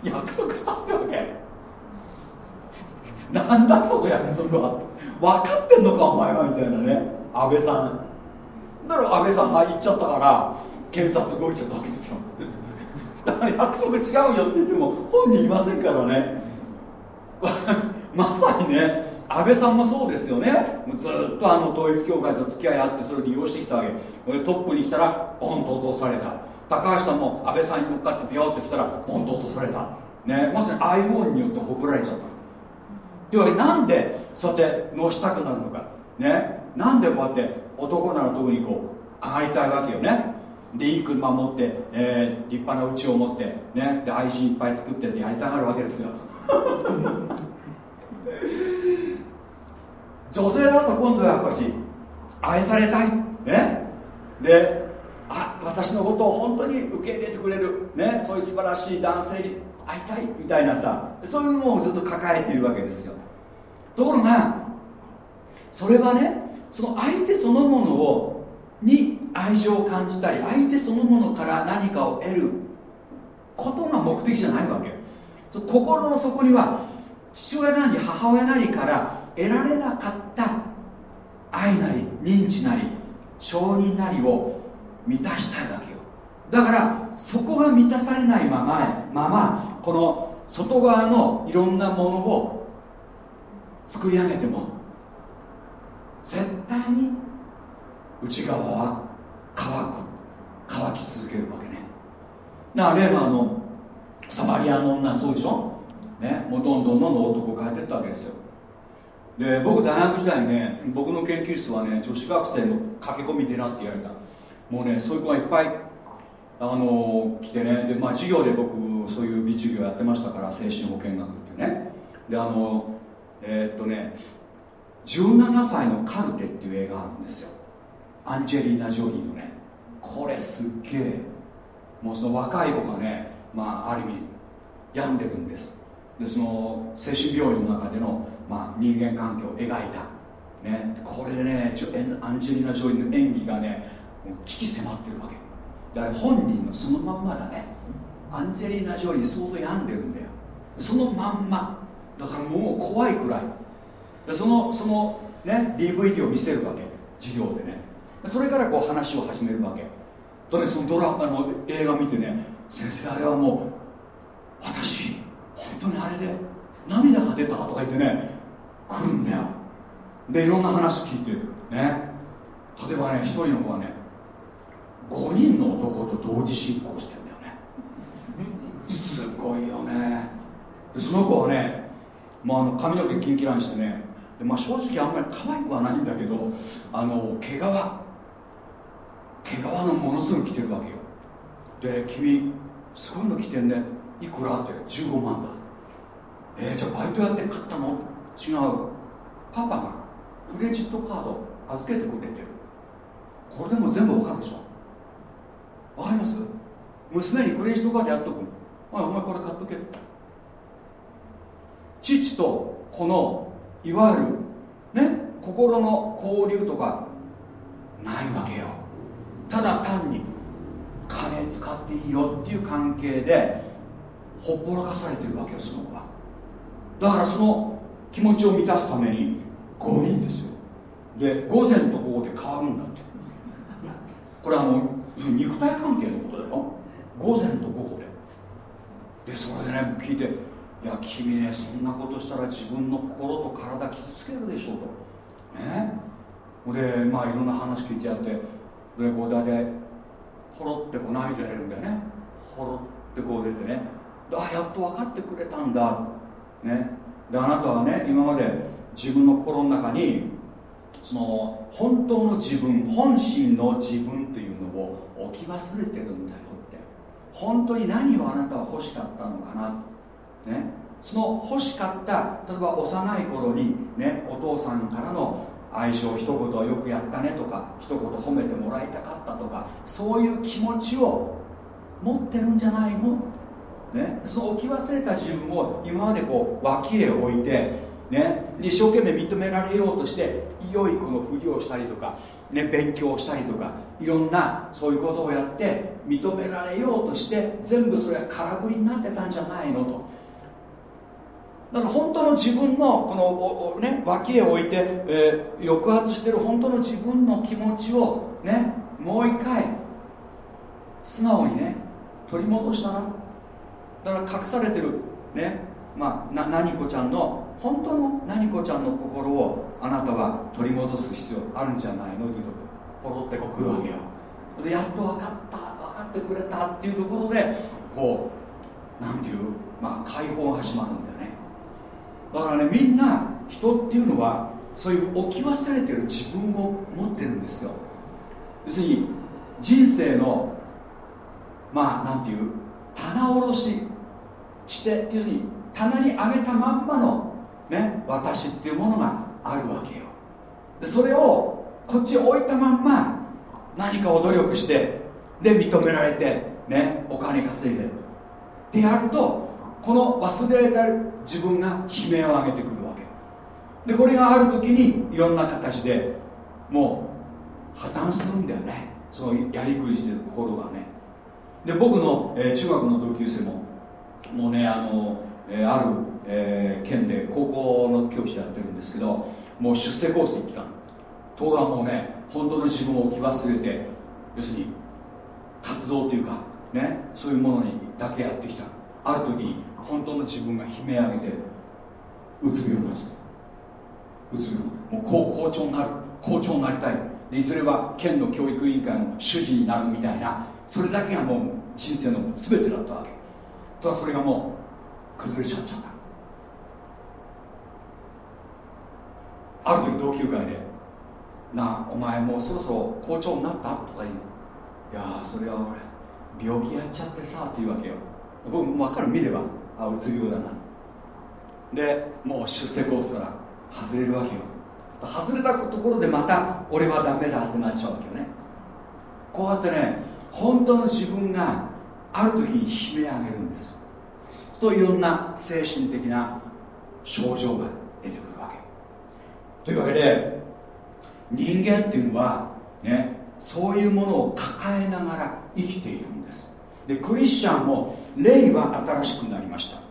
約束したってわけ。なんだその約束は。分かってんのかお前はみたいなね。安倍さん。だから安倍さんが言っちゃったから検察動いちゃったわけですよ。だから約束違うよって言っても本人いませんからね。まさにね安倍さんもそうですよね。ずっとあの統一教会と付き合いあってそれを利用してきたわけ。トップに来たらポンと落とされた。高橋さんも安倍さんに乗っかってピヨッと来たらポンと落とされた。ね。まさに iPhone によってほふられちゃった。というわけでなんでそうやって乗したくなるのか。ね。なんでこうやって男なら特にこう上がりたいわけよね。でいい車持って、えー、立派な家を持ってね。で愛人いっぱい作ってってやりたがるわけですよ。女性だと今度はやっぱし愛されたい。ね。であ私のことを本当に受け入れてくれる。ね。そういう素晴らしい男性に会いたい。みたいなさ。そういうのをずっと抱えているわけですよ。ところがそれはねその相手そのものをに愛情を感じたり相手そのものから何かを得ることが目的じゃないわけ。心の底には父親なり母親なりから得られなかった愛なり認知なり承認なりを満たしたいわけよ。だからそこが満たされないままままこの外側のいろんなものを作り上げても絶対に内側は乾く乾き続けるわけね。だから例のあのサマリアの女そうでしょ？ねもうどんどんどんどん男変えてったわけですよ。で僕大学時代ね僕の研究室はね女子学生の駆け込み寺って言われた。もうねそういう子がいっぱいあの来てね。で、まあ、授業で僕そういう美授業やってましたから精神保健学ってね。であのえー、っとね17歳のカルテっていう映画あるんですよ。アンジェリーナ・ジョリーのね。これすっげえ。もうその若い子がねまあある意味病んでるんです。でその精神病院の中での、まあ、人間関係を描いた、ね、これでねアンジェリーナ・ジョリーの演技がねもう危機迫ってるわけ。だから本人のそのまんまだね。アンジェリーナ・ジョリー相当病んでるんだよ。そのまんま。だからもう怖いくらい。そのそのね DVD を見せるわけ。授業でね。それからこう話を始めるわけ。とねそのドラマの映画見てね先生あれはもう私本当にあれで涙が出たとか言ってね来るんだよ。でいろんな話聞いてね。例えばね一人の子はね5人の男と同時進行してんだよね。すごいよね。でその子はね、まあ、あの髪の毛キンキラにしてね。で、まあ、正直あんまり可愛くはないんだけどあの毛皮。毛皮のものすごい着てるわけよ。で君すごいの着てんね。いくらって。15万だ。えー、じゃあバイトやって買ったの？違う。パパがクレジットカード預けてくれてる。これでも全部わかるでしょ。わかります？娘にクレジットカードやっとくあお前これ買っとけ。父とこのいわゆるね心の交流とかないわけよ。ただ単に金使っていいよっていう関係でほっぽらかされてるわけよその子は。だからその気持ちを満たすために5人ですよ。で午前と午後で変わるんだって。これあの肉体関係のことだよ午前と午後で。でそれでね聞いていや君ねそんなことしたら自分の心と体傷つけるでしょうと。ね？でまあいろんな話聞いてやってでこう大体ほろってこう涙出るんだよね。ほろってこう出てね。あやっと分かってくれたんだ。ね？であなたはね今まで自分の心の中にその本当の自分本心の自分というのを置き忘れてるんだよって。本当に何をあなたは欲しかったのかな。ね。その欲しかった例えば幼い頃にねお父さんからの愛情一言よくやったねとか一言褒めてもらいたかったとかそういう気持ちを持ってるんじゃないのね、その置き忘れた自分を今までこう脇へ置いて、ね、一生懸命認められようとして良い子のふりをしたりとか、ね、勉強したりとかいろんなそういうことをやって認められようとして全部それは空振りになってたんじゃないのと。だから本当の自分のこの、ね、脇へ置いて、えー、抑圧してる本当の自分の気持ちをねもう一回素直にね取り戻したらだから隠されてる。ね。まあな何子ちゃんの本当の何子ちゃんの心をあなたは取り戻す必要あるんじゃないの？というとポロってこくわけよ。でやっと分かった分かってくれたっていうところでこうなんていう？まあ解放が始まるんだよね。だからねみんな人っていうのはそういう置き忘れてる自分を持ってるんですよ。要するに人生のまあなんていう？棚卸しして要するに棚に上げたまんまの、ね、私っていうものがあるわけよ。でそれをこっち置いたまんま何かを努力してで認められて、ね、お金稼いで。ってやるとこの忘れられた自分が悲鳴を上げてくるわけ。でこれがある時にいろんな形でもう破綻するんだよね。そのやりくりしてる心がね。で僕の、えー、中学の同級生ももうねあの、えー、ある、えー、県で高校の教師やってるんですけどもう出世コース行ったところがもうね本当の自分を置き忘れて要するに活動というかねそういうものにだけやってきたある時に本当の自分が悲鳴上げてうつ病になっちゃったうつ病もう校校長になる校長になりたいいずれは県の教育委員会の主事になるみたいなそれだけがもう人生の全てだったわけただそれがもう崩れちゃっちゃった。ある時同級会で「なあお前もうそろそろ校長になった?」とか言ういやそれは俺病気やっちゃってさって言うわけよ。僕分かる見ればあうつ病だな。でもう出世コースから外れるわけよ。外れたところでまた俺はダメだってなっちゃうわけよね。こうやってね本当の自分がある時に悲鳴上げるんですといろんな精神的な症状が出てくるわけ。というわけで人間っていうのはねそういうものを抱えながら生きているんです。でクリスチャンも霊は新しくなりました。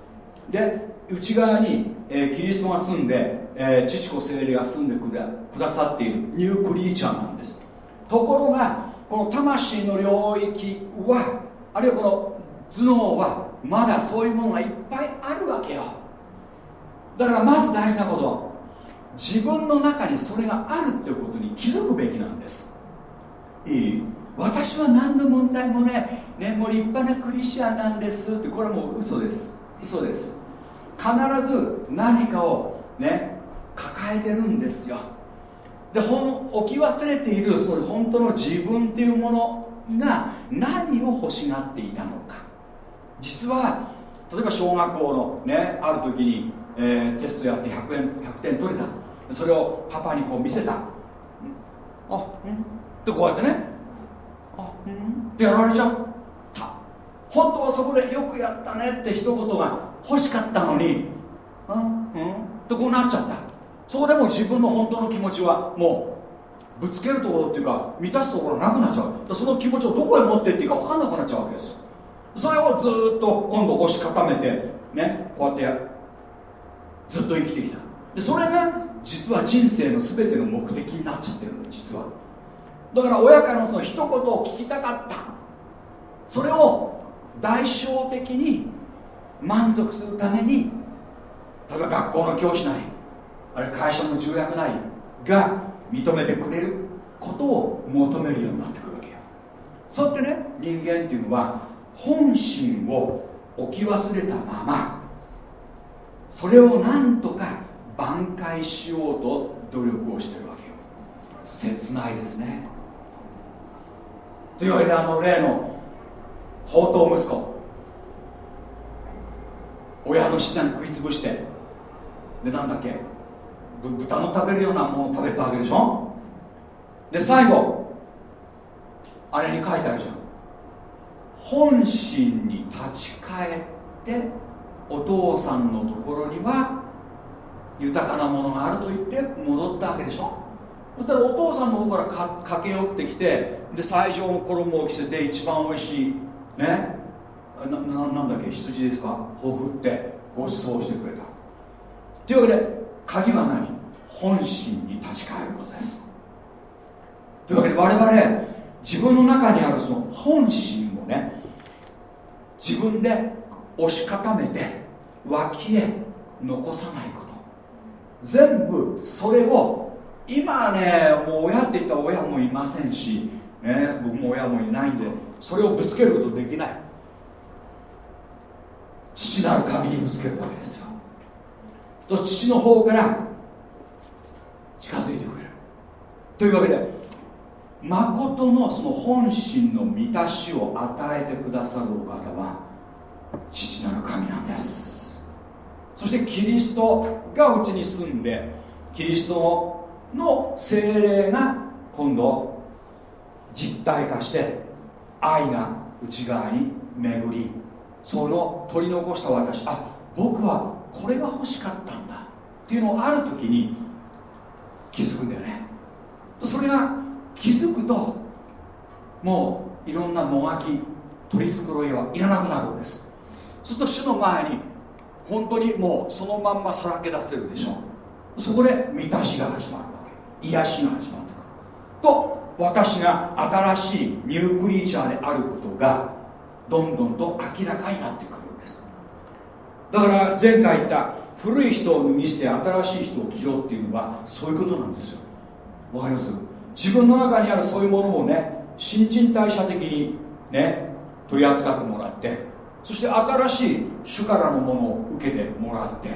で内側に、えー、キリストが住んで、えー、父子精霊が住んでくだくださっているニュークリーチャーなんです。ところがこの魂の領域はあるいはこの頭脳はまだそういうものがいっぱいあるわけよ。だからまず大事なこと。自分の中にそれがあるっていうことに気づくべきなんです。いい？私は何の問題もねねもう立派なクリスチャンなんですってこれはもう嘘です。嘘です。必ず何かをね抱えてるんですよ。でほん置き忘れているその本当の自分っていうものが何を欲しがっていたのか。実は例えば小学校のねある時に、えー、テストやって100円100点取れた。それをパパにこう見せた。あうん。でこうやってね。あうん。ってやられちゃった。本当はそこでよくやったねって一言が欲しかったのに。うん。うん。ってこうなっちゃった。そこでも自分の本当の気持ちはもうぶつけるところっていうか満たすところなくなっちゃう。その気持ちをどこへ持ってっていいか分かんなくなっちゃうわけです。それをずっと今度押し固めてねこうやってやずっと生きてきた。でそれが実は人生の全ての目的になっちゃってるの実は。だから親からのその一言を聞きたかった。それを代償的に満足するために例えば学校の教師なりあるいは会社の重役なりが認めてくれることを求めるようになってくるわけよ。そうやってね人間っていうのは本心を置き忘れたままそれをなんとか挽回しようと努力をしてるわけよ。切ないですね。というわけであの例の宝刀息子親の資産食い潰してでなんだっけ豚の食べるようなものを食べたわけでしょで最後あれに書いてあるじゃん。本心に立ち返ってお父さんのところには豊かなものがあると言って戻ったわけでしょ。そしたらお父さんの方からか駆け寄ってきてで最上の衣を着せて一番おいしいねなななんだっけ羊ですか？ほふってご馳走してくれた。というわけで鍵は何？本心に立ち返ることです。というわけで我々自分の中にあるその本心をね自分で押し固めて脇へ残さないこと。全部それを今ねもう親って言ったら親もいませんし、ね、僕も親もいないんでそれをぶつけることできない。父なる神にぶつけるわけですよ。と父の方から近づいてくれる。というわけで誠のその本心の満たしを与えてくださるお方は父なる神なんです。そしてキリストがうちに住んでキリストの精霊が今度実体化して愛が内側に巡りその取り残した私。あ僕はこれが欲しかったんだ。っていうのをある時に気づくんだよね。それが気づくともういろんなもがき取り繕いはいらなくなるんです。すると主の前に本当にもうそのまんまさらけ出せるでしょ。そこで満たしが始まるわけ。癒しが始まってくると私が新しいニュークリーチャーであることがどんどんと明らかになってくるんです。だから前回言った古い人を脱ぎ捨て新しい人を着ろっていうのはそういうことなんですよ。わかります？自分の中にあるそういうものをね新陳代謝的にね取り扱ってもらってそして新しい主からのものを受けてもらって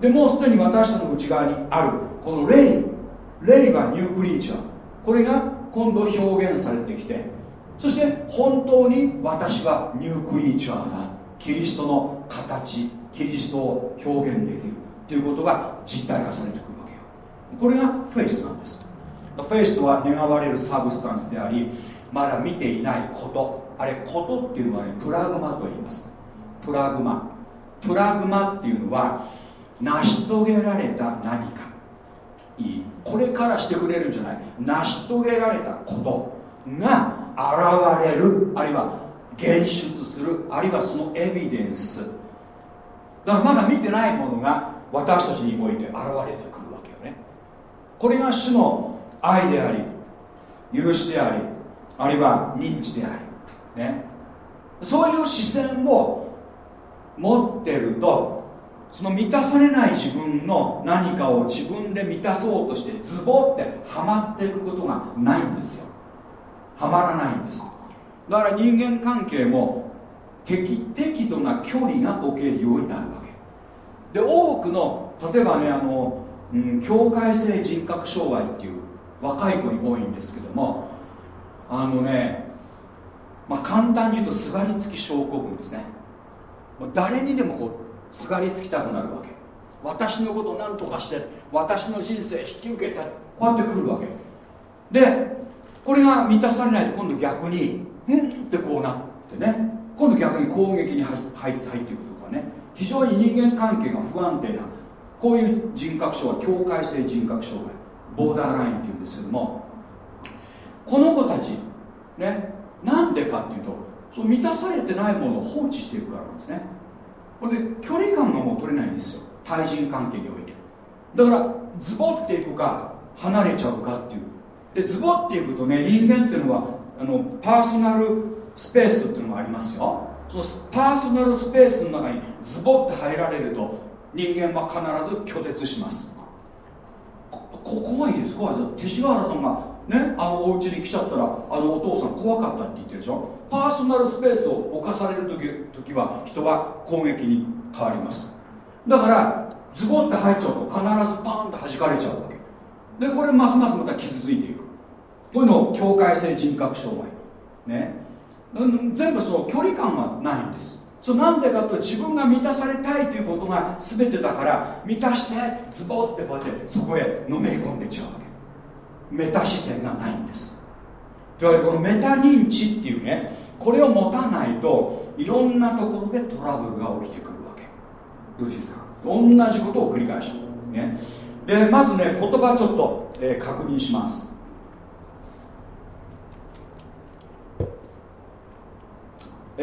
でもうすでに私たちの内側にあるこの霊。霊がニュークリーチャー。これが今度表現されてきてそして本当に私はニュークリーチャーだ。キリストの形。キリストを表現できるということが実体化されてくるわけよ。これがフェイスなんです。 faith とは願われる substance でありまだ見ていないこと。あれことっていうのはね πρᾶγμα と言います。πρᾶγμα。πρᾶγμα っていうのは成し遂げられた何か。いい。これからしてくれるんじゃない。成し遂げられたこと。が現れる。あるいは現出する。あるいはそのエビデンス。だからまだ見てないものが私たちにおいて現れてくるわけよね。これが主の愛であり許しでありあるいは認知であり。ね。そういう視線を持ってるとその満たされない自分の何かを自分で満たそうとしてズボってはまっていくことがないんですよ。はまらないんです。だから人間関係も適適度な距離が置けるようになるわけ。で多くの例えばねあの、うん、境界性人格障害っていう若い子に多いんですけどもあのね、まあ、簡単に言うとすがりつき症候群ですね。誰にでもこうすがりつきたくなるわけ。私のことを何とかして私の人生引き受けてこうやってくるわけ。でこれが満たされないと今度逆にうんってこうなってね。今度逆に攻撃に入って入っていくとかね。非常に人間関係が不安定なこういう人格障害境界性人格障害ボーダーラインっていうんですけども。この子たちねなんでかっていうとその満たされてないものを放置していくからなんですね。これで距離感がもう取れないんですよ。対人関係において。だからズボっていくか離れちゃうかっていう。でズボっていくとね人間っていうのはあのパーソナルスペースっていうのもありますよ。そのパーソナルスペースの中にズボって入られると人間は必ず拒絶します。こ怖いです怖いです勅使河原さんがねあのお家に来ちゃったらあのお父さん怖かったって言ってるでしょ？パーソナルスペースを侵される時時は人は攻撃に変わります。だからズボって入っちゃうと必ずパーンと弾かれちゃうわけ。でこれますますまた傷ついていく。こういうのを境界性人格障害。ね。全部その距離感はないんです。そなんでかと自分が満たされたいということが全てだから満たしてズボってこうやってそこへのめり込んでいっちゃうわけ。メタ視線がないんです。というわけでこのメタ認知っていうねこれを持たないといろんなところでトラブルが起きてくるわけ。よろしいですか？同じことを繰り返し。ね。でまずね言葉ちょっと、えー、確認します。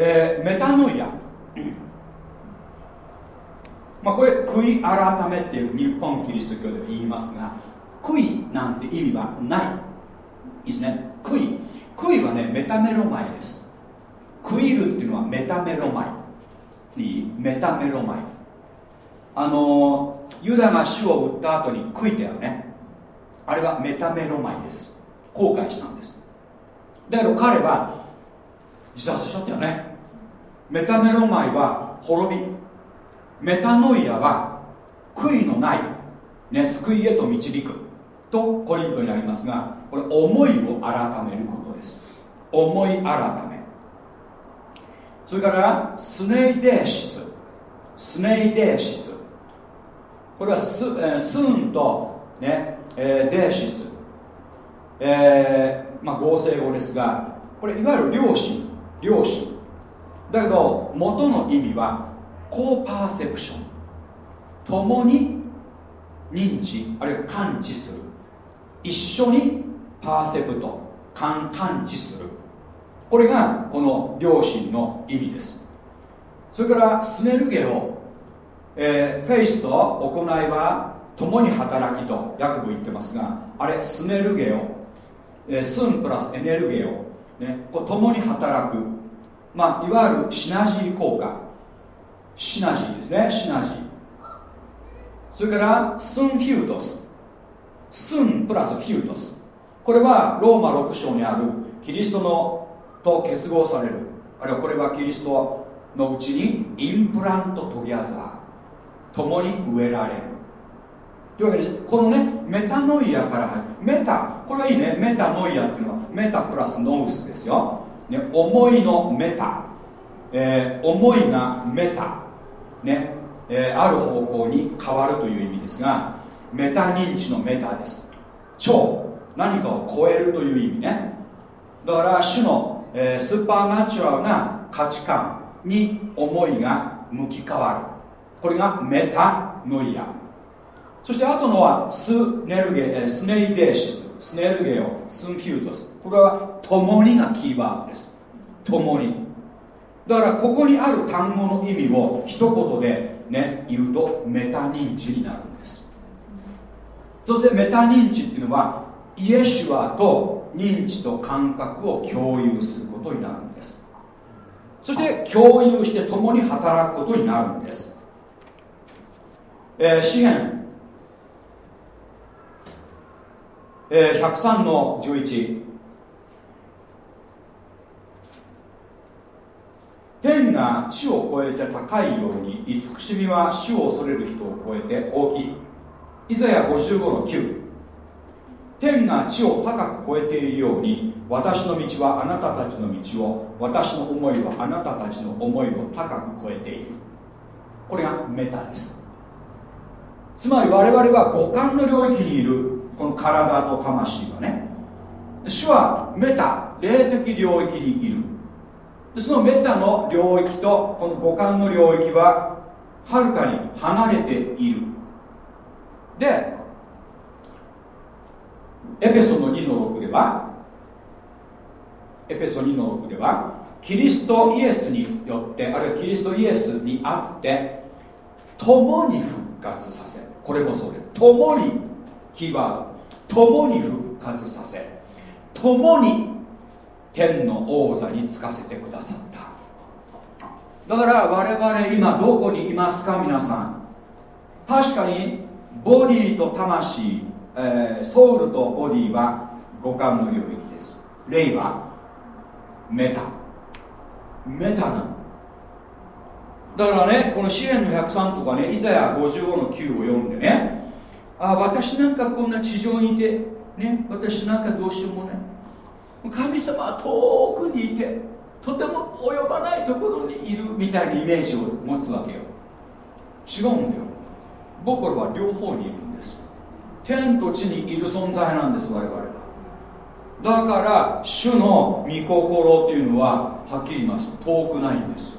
えー、メタノイア。まあこれ悔い改めっていう日本キリスト教では言いますが悔いなんて意味はない。いいですね。悔い悔いはねメタメロマイです。悔いるっていうのはメタメロマイ。いい？メタメロマイ。あのユダが死を売った後に悔いたよね。あれはメタメロマイです。後悔したんです。だけど彼は自殺しちゃったよね。メタメロマイは滅びメタノイアは悔いのない、ね、救いへと導くとコリントにありますがこれ思いを改めることです。思い改め。それからスネイデーシス。スネイデーシス。これはス,、えー、スーンと、ねえー、デーシス、えーまあ、合成語ですがこれいわゆる良心良心だけど元の意味はコーパーセプション。共に認知あるいは感知する。一緒にパーセプト感感知する。これがこの良心の意味です。それからスネルゲを、えー、フェイスと行いは共に働きと訳部言ってますがあれスネルゲを、えー、スンプラスエネルゲを、ね、これ共に働くまあいわゆるシナジー効果。シナジーですね。シナジー。それからσύμφυτος。σύν プラス φυτός。これはローマ6章にあるキリストのと結合される。あるいはこれはキリストのうちに implant together 共に植えられる。というわけでこのねμετάνοια から μετάこれはいいね。μετάνοια っていうのは μετά プラス νοῦςですよ、ね、思いの μετάえー、思いが μετά、ねえー、ある方向に変わるという意味ですがメタ認知のメタです。超何かを超えるという意味ね。だから主の、えー、スーパーナチュラルな価値観に思いが向き変わる。これがメタノイア。そして後のはスネルゲスネイデーシス。スネルゲオスンフュートス。これは共にがキーワードです。共に。だからここにある単語の意味を一言でね言うとメタ認知になるんです。そしてメタ認知っていうのはイエシュアと認知と感覚を共有することになるんです。そして共有して共に働くことになるんです、えー、資源、えー、103の11天が地を超えて高いように慈しみは死を恐れる人を超えて大きい。イザヤ55の9天が地を高く超えているように私の道はあなたたちの道を私の思いはあなたたちの思いを高く超えている。これがメタです。つまり我々は五感の領域にいる。この体と魂がね。主はメタ霊的領域にいる。そのメタの領域とこの五感の領域ははるかに離れている。でエペソの2の6ではエペソ2の6ではキリストイエスによってあるいはキリストイエスにあって共に復活させこれもそうで共にキーワード共に復活させ共に天の王座につかせてくださった。だから我々今どこにいますか皆さん。確かにボディと魂えー、ソウルとボディは五感の領域です。霊はメタ。メタなだからねこの支援の103とかねイザヤ55の9を読んでねあ私なんかこんな地上にいてね私なんかどうしようもない。神様は遠くにいてとても及ばないところにいるみたいなイメージを持つわけよ。違うんだよ。僕らは両方にいるんです。天と地にいる存在なんです我々は。だから主の御心っていうのははっきり言います。遠くないんです。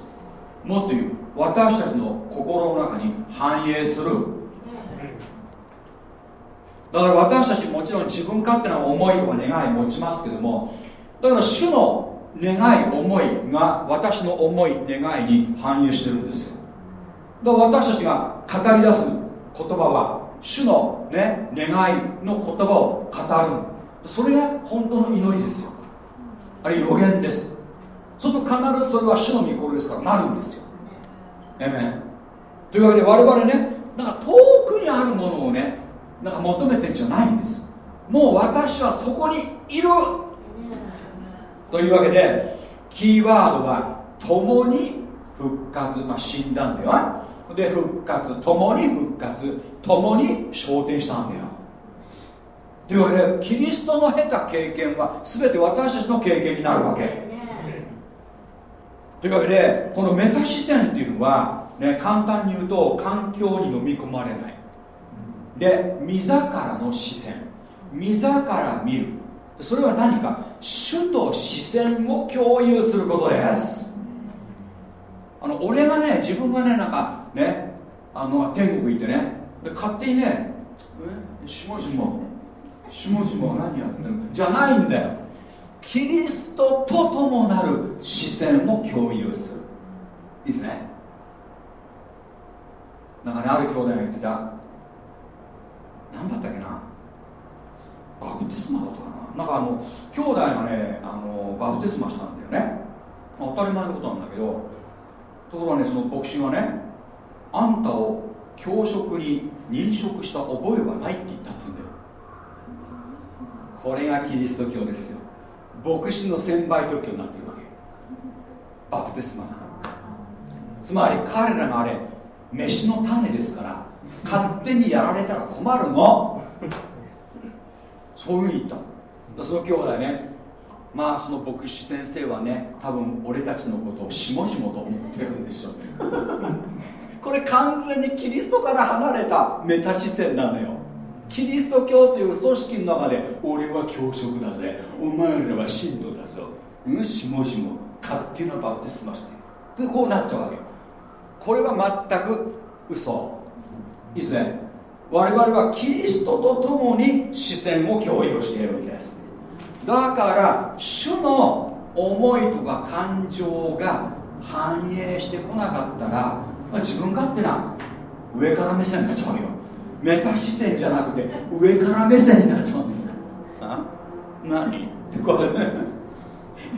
もっと言う。私たちの心の中に反映するだから私たちもちろん自分勝手な思いとか願い持ちますけどもだから主の願い思いが私の思い願いに反映してるんですよ。だから私たちが語り出す言葉は主の、ね、願いの言葉を語る。それが本当の祈りですよ。あるいは予言です。その必ずそれは主の御心ですからなるんですよ。えめというわけで我々ねなんか遠くにあるものをねなんか求めてんじゃないんです。もう私はそこにいる。というわけでキーワードは共に復活、まあ、死んだんだよ。で復活。共に復活。共に昇天したんだよ。というわけでキリストの経た経験は全て私たちの経験になるわけ。というわけでこのメタ視線っていうのは、ね、簡単に言うと環境に飲み込まれない。で自らの視線。自ら見る。それは何か？主と視線を共有することです。あの俺がね自分がねなんかねあの天国行ってね。勝手にねえ？下々。下々何やってるじゃないんだよ。キリストと共なる視線を共有する。いいですね。なんかねある兄弟が言ってた。何だったっけな？バプテスマだったかな？なんかあの兄弟がねあのバプテスマしたんだよね。当たり前のことなんだけどところがねその牧師がねあんたを教職に認職した覚えはないって言ったっつうんだよ。これがキリスト教ですよ。牧師の専売特許になってるわけ。バプテスマつまり彼らがあれ飯の種ですから勝手にやられたら困るの。そういうふうに言った。その兄弟ね。まあその牧師先生はね多分俺たちのことをしもじもと思ってるんでしょうこれ完全にキリストから離れたメタ視線なのよ。キリスト教という組織の中で俺は教職だぜ。お前らは信徒だぞ。うんしもじも勝手なバプテスマして。でこうなっちゃうわけ。よこれは全く嘘いいですね。我々はキリストと共に視線を共有しているんです。だから主の思いとか感情が反映してこなかったら、自分勝手な上から目線になっちゃうよ。メタ視線じゃなくて上から目線になっちゃうんです何ってこれね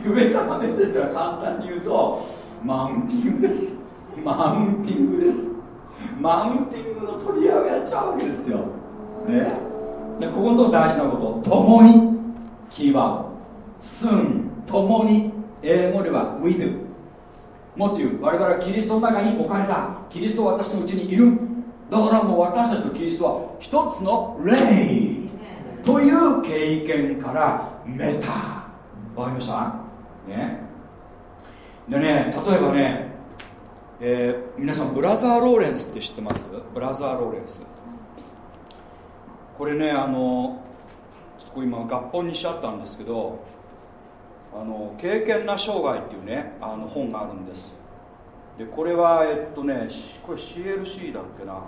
上から目線ってのは簡単に言うとマウンティングです。マウンティングです。マウンティングの取り合いをやっちゃうわけですよ。ね。でここの大事なこと。共にキーワード。soon 共に英語では with もっと言う。我々はキリストの中に置かれた。キリストは私のうちにいる。だからもう私たちとキリストは一つの霊。という経験からメタ。わかりました？ね。でね例えばね、えー、皆さんブラザー・ローレンスって知ってます？ブラザー・ローレンス。これねあのこれ今合本にしちゃったんですけどあの経験な生涯っていうねあの本があるんです。でこれはえっとねこれ CLC だっけな？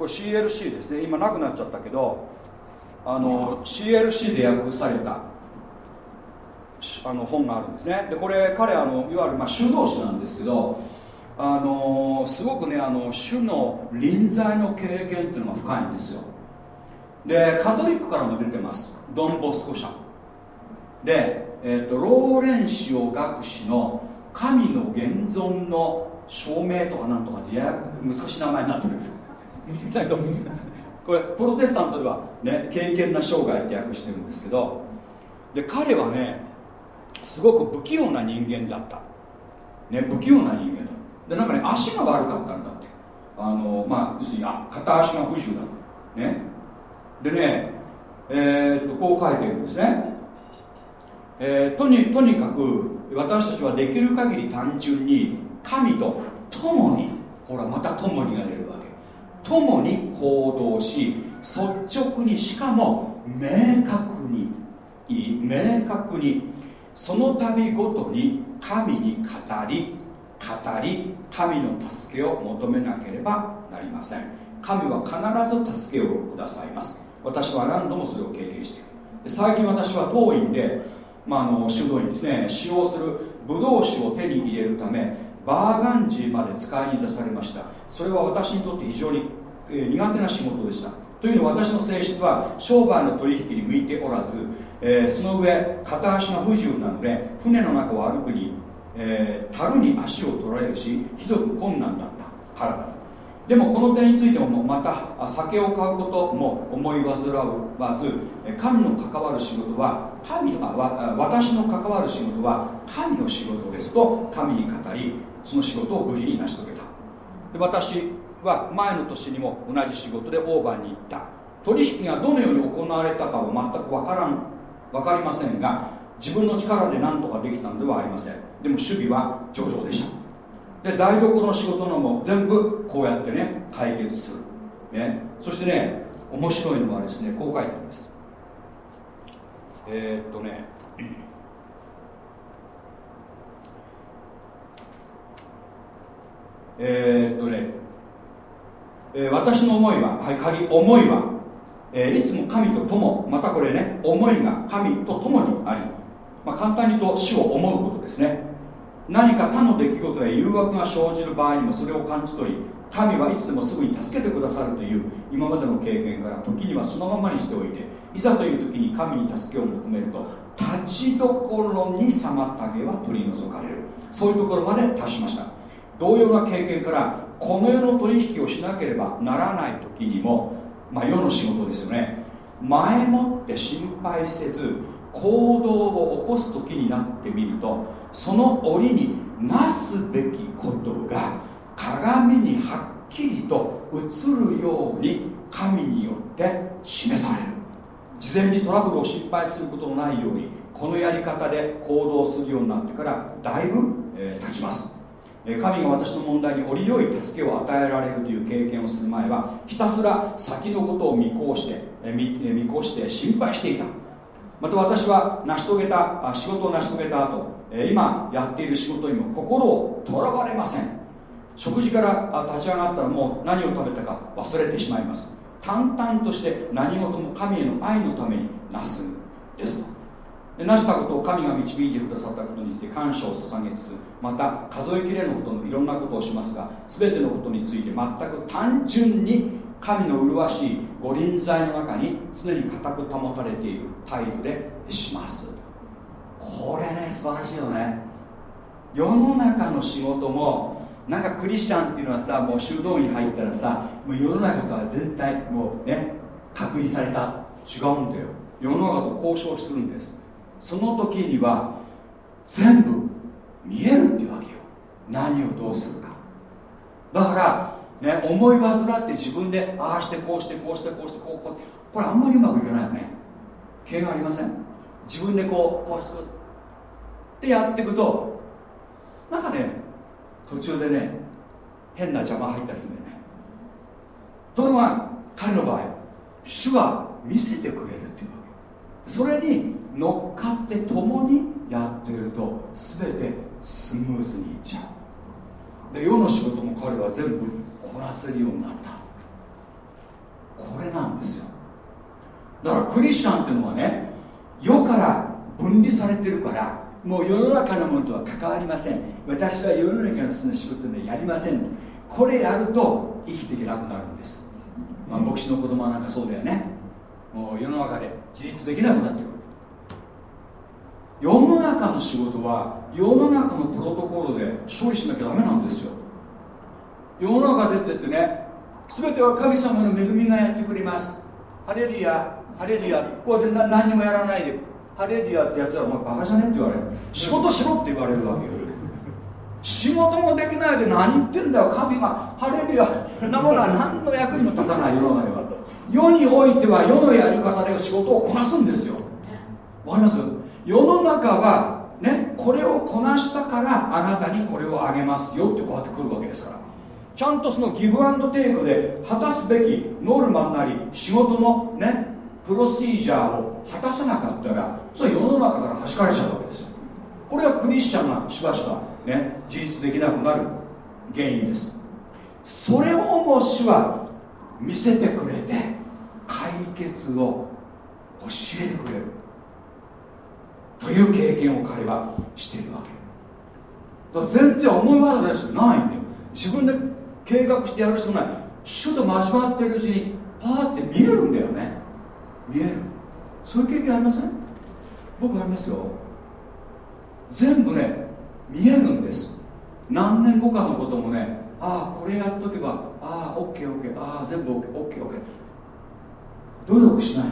これ CLC ですね。今なくなっちゃったけどあの CLC で訳された。あの本があるんですね。でこれ彼あのいわゆるまあ修道士なんですけどあのすごくねあの主の臨在の経験っていうのが深いんですよ。でカトリックからも出てます。ドン・ボスコ社。で、えーと、ローレンシオ学士の神の現存の証明とかなんとかってや難しい名前になってる。これプロテスタントではね経験な生涯って訳してるんですけどで彼はねすごく不器用な人間だった。ね不器用な人間だでなんかね足が悪かったんだって。あのまあ要するにあ片足が不自由だね。でねえー、っとこう書いてるんですね、えー、とにとにかく私たちはできる限り単純に神と共にほらまた共にが出るわけ。共に行動し率直にしかも明確にいい明確にその度ごとに神に語り語り神の助けを求めなければなりません。神は必ず助けをくださいます。私は何度もそれを経験している。最近私は当院で、まあ、あの修道院ですね。使用するブドウ酒を手に入れるためバーガンジーまで使いに出されました。それは私にとって非常に、えー、苦手な仕事でした。というのは私の性質は商売の取引に向いておらず、えー、その上片足が不自由なので船の中を歩くに、えー、樽に足を取られるしひどく困難だったからだと。でもこの点についてもまた酒を買うことも思い煩わず神の関わる仕事は神のあ私の関わる仕事は神の仕事ですと神に語りその仕事を無事に成し遂げた。で私は前の年にも同じ仕事でオーバーに行った。取引がどのように行われたかは全く分からん分かりませんが自分の力で何とかできたのではありません。でも守備は上々でした。で台所の仕事のも全部こうやってね解決する、ね、そしてね面白いのはですねこう書いてあるんです。えー、っとね。えー、っとね、えー、私の思いは、はい、仮思いは、えー、いつも神と共またこれね思いが神と共にあり、まあ、簡単に言うと死を思うことですね。何か他の出来事や誘惑が生じる場合にもそれを感じ取り神はいつでもすぐに助けてくださるという今までの経験から時にはそのままにしておいていざという時に神に助けを求めると立ちどころに妨げは取り除かれる。そういうところまで達しました。同様な経験からこの世の取引をしなければならない時にもまあ世の仕事ですよね。前もって心配せず行動を起こす時になってみるとその折になすべきことが鏡にはっきりと映るように神によって示される。事前にトラブルを心配することのないようにこのやり方で行動するようになってからだいぶ、えー、経ちます。神が私の問題に折りよい助けを与えられるという経験をする前はひたすら先のことを見越して見見越して心配していた。また私は成し遂げた仕事を成し遂げた後今やっている仕事にも心をとらわれません。食事から立ち上がったらもう何を食べたか忘れてしまいます。淡々として何事も神への愛のためになすんですで成したことを神が導いてくださったことについて感謝を捧げつつまた数えきれぬほどのいろんなことをしますが全てのことについて全く単純に神の麗しい御臨在の中に常に固く保たれている態度でします。これね素晴らしいよね。世の中の仕事もなんかクリスチャンっていうのはさもう修道院入ったらさもう世の中とは絶対もうね隔離された。違うんだよ。世の中と交渉するんです。その時には全部見えるっていうわけよ。何をどうするか。だからね思い煩って自分でああしてこうしてこうしてこうしてこうこうこれあんまりうまくいかないよね。経がありません？自分でこうこうしてこうってやっていくとなんかね途中でね変な邪魔入ったりするんだよね。ところが彼の場合主は見せてくれるっていうわけそれに乗っかって共にやってると全てスムーズにいっちゃうで世の仕事も彼は全部こなせるようになった。これなんですよ。だからクリスチャンっていうのはね世から分離されてるからもう世の中のものとは関わりません。私は世の中のその仕事でやりません。これやると生きていけなくなるんです、まあ、牧師の子供はなんかそうだよね。もう世の中で自立できなくなってくる。世の中の仕事は世の中のプロトコルで処理しなきゃダメなんですよ。世の中出てってね全ては神様の恵みがやってくれます。ハレリアハレリアこうやって何にもやらないで。ハレリアってやつはお前バカじゃねえって言われる。仕事しろって言われるわけよ。仕事もできないで何言ってんだよ。神がハレリアなものは何の役にも立たない世の中では。世においては世のやり方で仕事をこなすんですよ。わかります？世の中はねこれをこなしたからあなたにこれをあげますよってこうやってくるわけですから。ちゃんとそのギブアンドテイクで果たすべきノルマなり仕事のねプロシージャーを果たさなかったらそれ世の中から弾かれちゃうわけですよ。これはクリスチャンがしばしばね自立できなくなる原因です。それをも主は見せてくれて解決を教えてくれる。という経験を彼はしているわけ。だ全然思い煩い人ないんだよ。自分で計画してやる人ない。主と交わってるうちにパーって見えるんだよね。見える。そういう経験ありません？僕ありますよ。全部ね見えるんです。何年後かのこともねああこれやっとけばああオッケーオッケーああ全部オッケーオッケーオッケー。努力しない。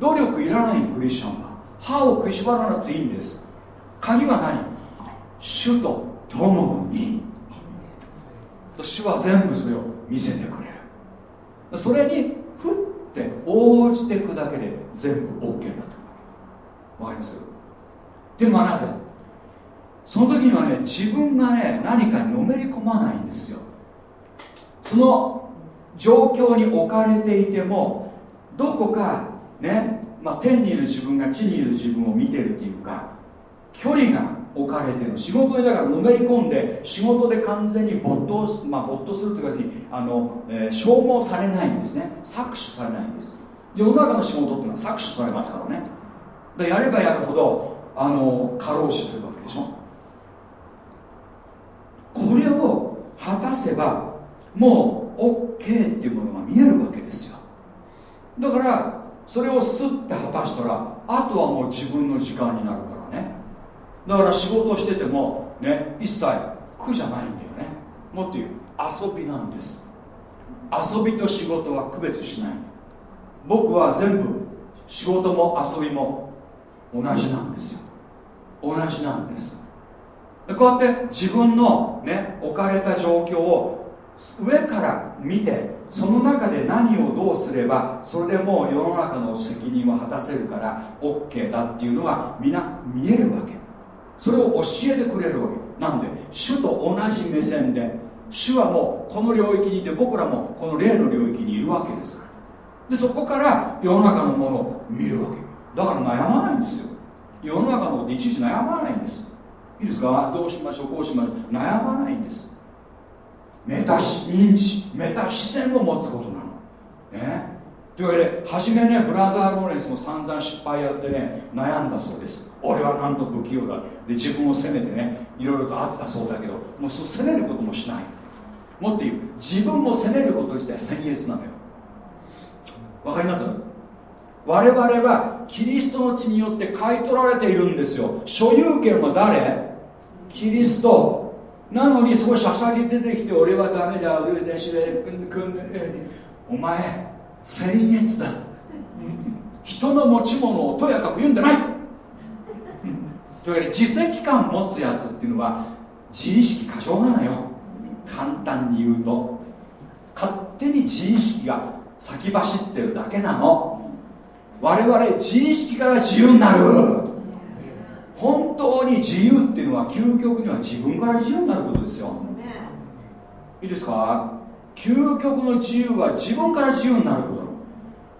努力いらないクリスチャンは。歯を食いしばらなくていいんです。鍵は何？主と共に。主は全部それを見せてくれる。それにふって応じていくだけで全部 OK になってくる。わかります？っていうのはなぜその時にはね自分がね何かにのめり込まないんですよ。その状況に置かれていてもどこかね、まあ、天にいる自分が地にいる自分を見てるっていうか距離が置かれてる仕事にだからのめり込んで仕事で完全に没頭,、まあ、没頭するというかあの、えー、消耗されないんですね。搾取されないんです。世の中の仕事っていうのは搾取されますからね。でやればやるほどあの過労死するわけでしょ。これを果たせばもう OK っていうものが見えるわけですよ。だからそれをスッて果たしたらあとはもう自分の時間になるからね。だから仕事をしててもね一切苦じゃないんだよね。もっと言う遊びなんです。遊びと仕事は区別しない。僕は全部仕事も遊びも同じなんですよ。同じなんです。でこうやって自分のね置かれた状況を上から見てその中で何をどうすればそれでもう世の中の責任を果たせるから OK だっていうのがみんな見えるわけ。それを教えてくれるわけ。なんで主と同じ目線で主はもうこの領域にいて僕らもこの霊の領域にいるわけです。からでそこから世の中のものを見るわけ。だから悩まないんですよ。世の中のこといちいち悩まないんです。いいですか？どうしましょう？こうしましょう？悩まないんです。メタ認知メタ視線を持つことなの。ね。というわけで初めねブラザー・ローレンスも散々失敗やってね悩んだそうです。俺はなんと不器用だ。で自分を責めてねいろいろとあったそうだけどもうそう責めることもしない。もっと言う自分も責めること自体僭越なのよ。わかります？我々はキリストの血によって買い取られているんですよ。所有権は誰？キリスト。なのにそこしゃしゃり出てきて俺はダメだ俺でしれお前僭越だ。人の持ち物をとやかく言うんじゃない。というわけで自責感持つやつっていうのは自意識過剰なのよ。簡単に言うと。勝手に自意識が先走ってるだけなの。我々自意識から自由になる。本当に自由っていうのは究極には自分から自由になることですよ。いいですか？究極の自由は自分から自由になること。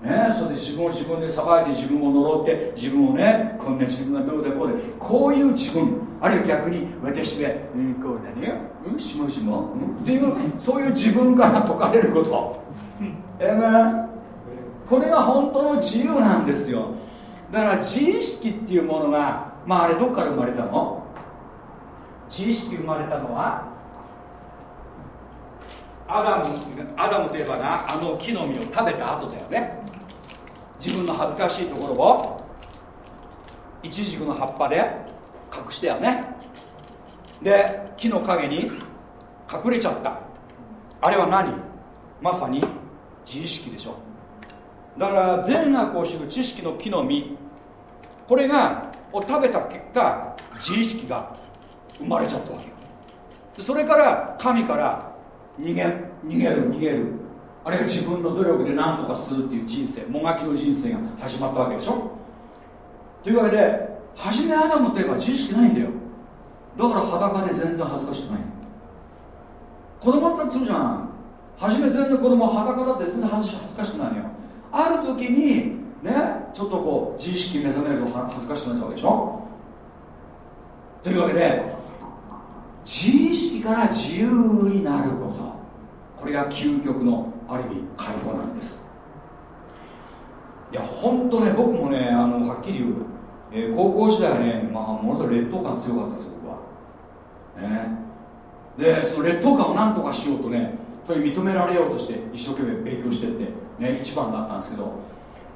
ね、それで自分を自分でさばいて自分を呪って自分をねこんな自分がどうでこうでこういう自分。あるいは逆に私は、うん、こうだねうん？しもしも、うん、っていうそういう自分から解かれること。えめこれが本当の自由なんですよ。だから自意識っていうものがまああれどっから生まれたの？自意識生まれたのは？アダムアダムといえばなあの木の実を食べた後だよね。自分の恥ずかしいところをイチジクの葉っぱで隠してよね。で木の陰に隠れちゃった。あれは何？まさに自意識でしょ。だから善悪を知る知識の木の実。これがを食べた結果自意識が生まれちゃったわけよ。それから神から逃げ逃げる逃げる。あるいは自分の努力で何とかするっていう人生もがきの人生が始まったわけでしょ。というわけで初めアダムといえば自意識ないんだよ。だから裸で全然恥ずかしくない。子供だってそうじゃん。初め全然子供裸だって全然恥ずかしくないのよ。ある時にねちょっとこう自意識目覚めると恥ずかしくなっちゃうわけでしょ？というわけで自意識から自由になること。これが究極のある意味解放なんです。いや本当ね僕もねあのはっきり言う、えー、高校時代はね、まあ、ものすごい劣等感強かったです僕は。ね。でその劣等感を何とかしようとねそれ認められようとして一生懸命勉強してってね一番だったんですけど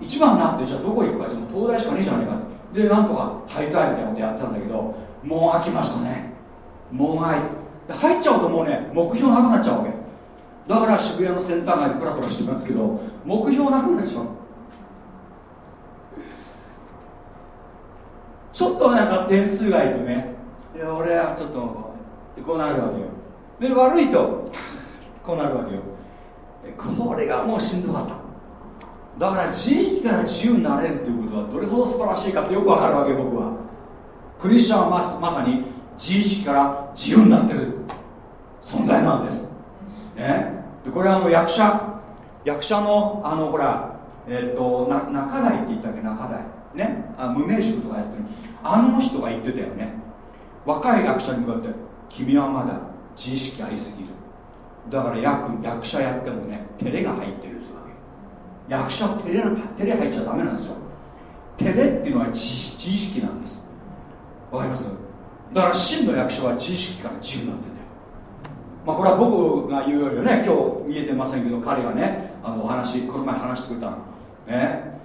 一番になってじゃあどこ行くか東大しかねえじゃねえか。でなんとか入りたいみたいなことやってたんだけどもう飽きましたね。もうない。入っちゃうともうね目標なくなっちゃうわけ。だから渋谷のセンター街でプラプラしてますけど目標なくなっちゃう。ちょっとなんか点数がいいとねいや俺はちょっとこうなるわけよ。で悪いと こうなるわけよ。これがもうしんどかった。だから自意識から自由になれるということはどれほど素晴らしいかってよくわかるわけ僕は。クリスチャンはままさに自意識から自由になってる存在なんです。ね。でこれはあの役者役者のあのほらえっ、ー、とな中台って言ったっけ中台。ね。あ無名塾とかやってる。あの人が言ってたよね。若い役者に向かって君はまだ自意識ありすぎる。だから役役者やってもね照れが入ってる。役者照れ照れ入っちゃダメなんですよ。照れっていうのは自自意識なんです。わかります？だから真の役者は自意識から自由になってんだよ。まあこれは僕が言うよりはね今日見えてませんけど彼がねあのお話この前話してくれたね。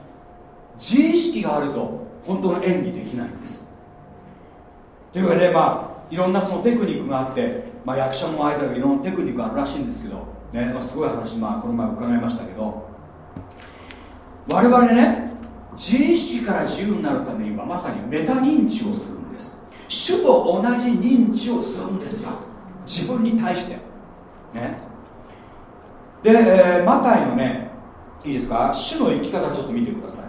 自意識があると本当の演技できないんです。というわけでまあいろんなそのテクニックがあってまあ、役者の間でいろんなテクニックがあるらしいんですけど、ね。まあ、すごい話、まあ、この前伺いましたけど。我々ね自意識から自由になるためにはまさにメタ認知をするんです。主と同じ認知をするんですよ。自分に対して。ね。で、えー、マタイのねいいですか？主の生き方ちょっと見てください。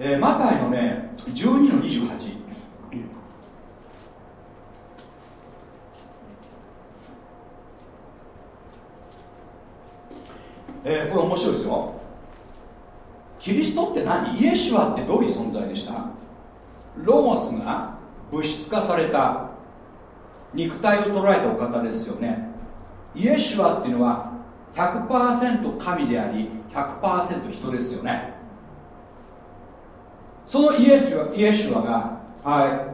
えー、マタイのね12の28えー、これ面白いですよ。キリストって何？イエシュアってどういう存在でした？ロゴスが物質化された肉体を捉えたお方ですよね。イエシュアっていうのは100%神であり100%人ですよね。そのイエスはイエシュアがは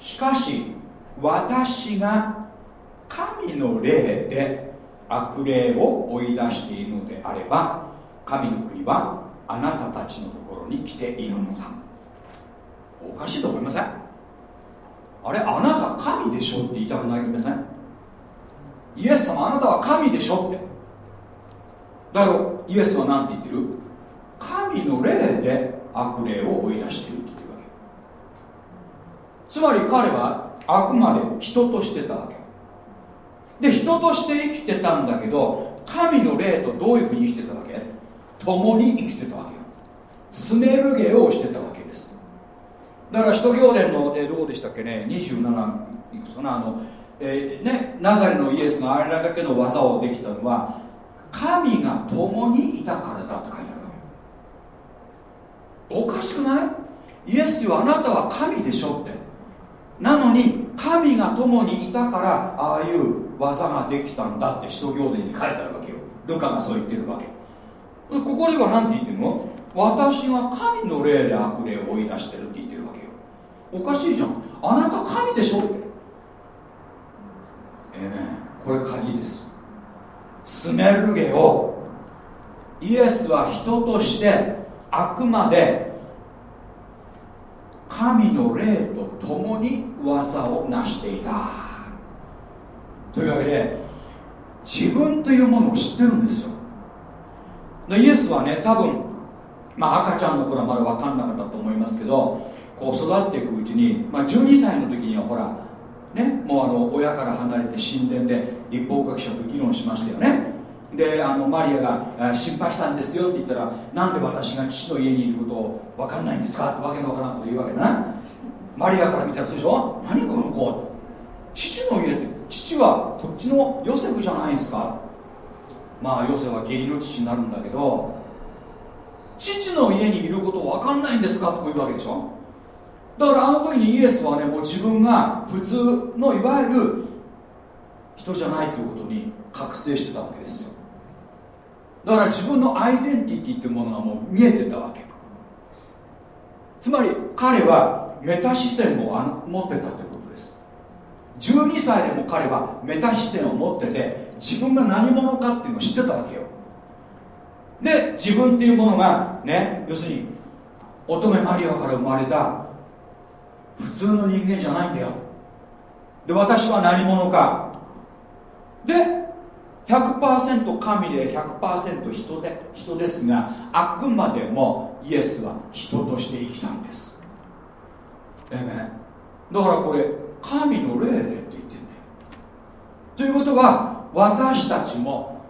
い。しかし私が神の霊で悪霊を追い出しているのであれば神の国はあなたたちのところに来ているのだ。おかしいと思いません？あれあなた神でしょって言いたくなりません？イエス様あなたは神でしょって。だからイエスは何て言ってる？神の霊で悪霊を追い出しているって言ってるわけ。つまり彼はあくまで人としてたわけ。で人として生きてたんだけど神の霊とどういうふうに生きてたわけ？共に生きてたわけよ。スネルゲをしてたわけです。だから使徒行伝の、えどうでしたっけね？27いくつかなあの、えー、ね、ナザレのイエスがあれだけの技をできたのは神が共にいたからだって書いてあるわけおかしくない？イエスよあなたは神でしょって。なのに神が共にいたからああいう技ができたんだって使徒行伝に書いてあるわけよ。ルカがそう言ってるわけ。ここでは何て言ってるの？私が神の霊で悪霊を追い出してるって言ってるわけよ。おかしいじゃん。あなた神でしょって。ええねこれ鍵です。スメルゲをイエスは人としてあくまで神の霊と共に技を成していた。というわけで自分というものを知ってるんですよ。でイエスはね多分まあ赤ちゃんの頃はまだ分かんなかったと思いますけどこう育っていくうちに、まあ、12歳の時にはほらねもうあの親から離れて神殿で立法学者と議論しましたよね。であのマリアが心配したんですよって言ったらなんで私が父の家にいることを分かんないんですか？ってわけのわからんこと言うわけだな。マリアから見たらそうでしょ？何この子？父の家って父はこっちのヨセフじゃないですか？まあヨセフは義理の父になるんだけど父の家にいること分かんないんですか？ってこういうわけでしょ？だからあの時にイエスはねもう自分が普通のいわゆる人じゃないということに覚醒してたわけですよ。だから自分のアイデンティティっていうものがもう見えてたわけ。つまり彼はメタ視線を持ってたって12歳でも彼はメタ視線を持ってて自分が何者かっていうのを知ってたわけよ。で自分っていうものがね要するに乙女マリアから生まれた普通の人間じゃないんだよ。で私は何者か。で100%神で100%人で人ですがあくまでもイエスは人として生きたんです。えめだからこれ神の霊でって言ってんだよ。ということは私たちも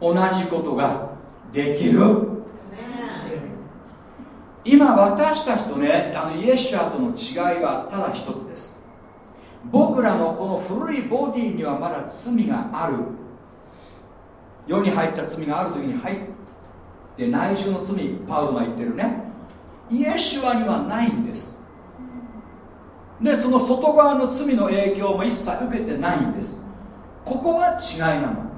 同じことができる。今私たちとねあのイエシュアとの違いはただ一つです。僕らのこの古いボディにはまだ罪がある。世に入った罪がある時に入って内住の罪パウロが言ってるね。イエシュアにはないんです。でその外側の罪の影響も一切受けてないんです。ここが違いなの。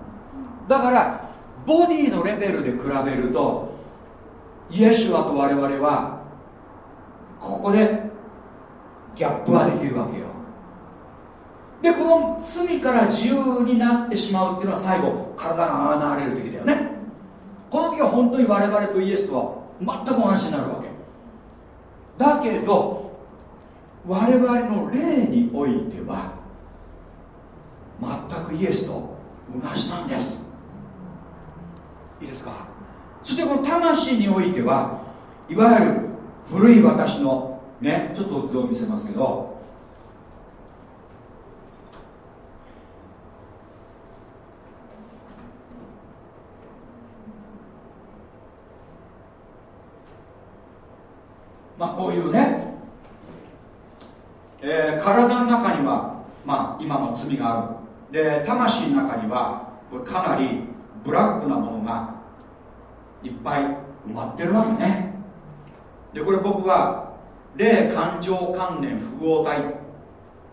だからボディのレベルで比べるとイエシュアと我々はここでギャップができるわけよ。でこの罪から自由になってしまうっていうのは最後体がああなれる時だよね。この時は本当に我々とイエスとは全く同じになるわけ。だけど我々の霊においては全くイエスと同じなんです。いいですか？そしてこの魂においてはいわゆる古い私のねちょっと図を見せますけどまあこういうね、えー、体の中にはまあ今も罪がある。で魂の中にはかなりブラックなものがいっぱい埋まってるわけね。でこれ僕は霊感情観念複合体。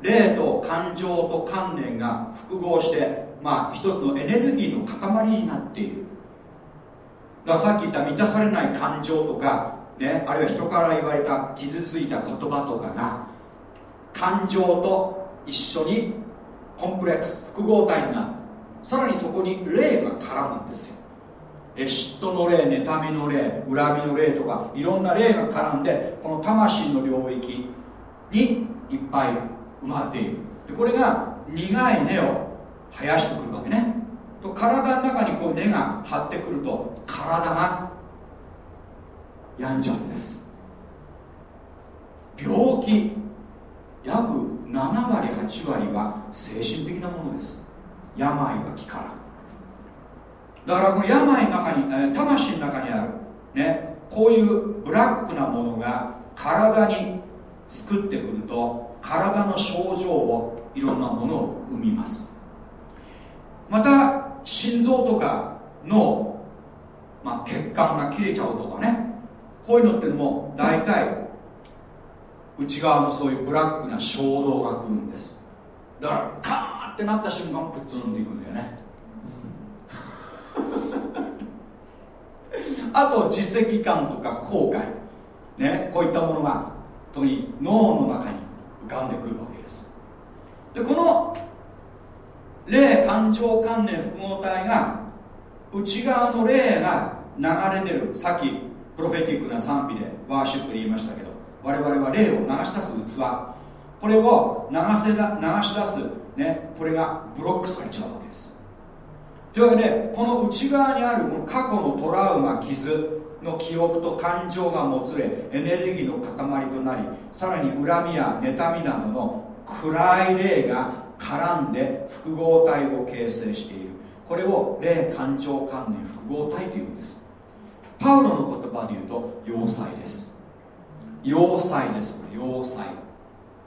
霊と感情と観念が複合してまあ一つのエネルギーの塊になっている。だからさっき言った満たされない感情とか、ね、あるいは人から言われた傷ついた言葉とかが感情と一緒にコンプレックス複合体になる。さらにそこに霊が絡むんですよ。嫉妬の霊妬みの霊恨みの霊とかいろんな霊が絡んでこの魂の領域にいっぱい埋まっている。でこれが苦い根を生やしてくるわけね。と体の中にこう根が張ってくると体が病んじゃうんです病気約7割8割は精神的なものです。病が気から。だからこの病の中に、魂の中にある、ね、こういうブラックなものが体に作ってくると体の症状をいろんなものを生みます。また心臓とかの、まあ、血管が切れちゃうとかねこういうのってのも大体内側のそういうブラックな衝動が来るんです。だからカーってなった瞬間プツンっていくんだよね。あと自責感とか後悔、ね、こういったものが特に脳の中に浮かんでくるわけです。でこの霊感情観念複合体が内側の霊が流れ出る。さっきプロフェティックな賛美でワーシップで言いましたけど。我々は霊を流し出す器。これを流せだ流し出す、ね、これがブロックされちゃうわけです。というわけでこの内側にあるこの過去のトラウマ傷の記憶と感情がもつれエネルギーの塊となりさらに恨みや妬みなどの暗い霊が絡んで複合体を形成している。これを霊感情観念複合体というんです。パウロの言葉で言うと要塞です。要塞です。これ要塞。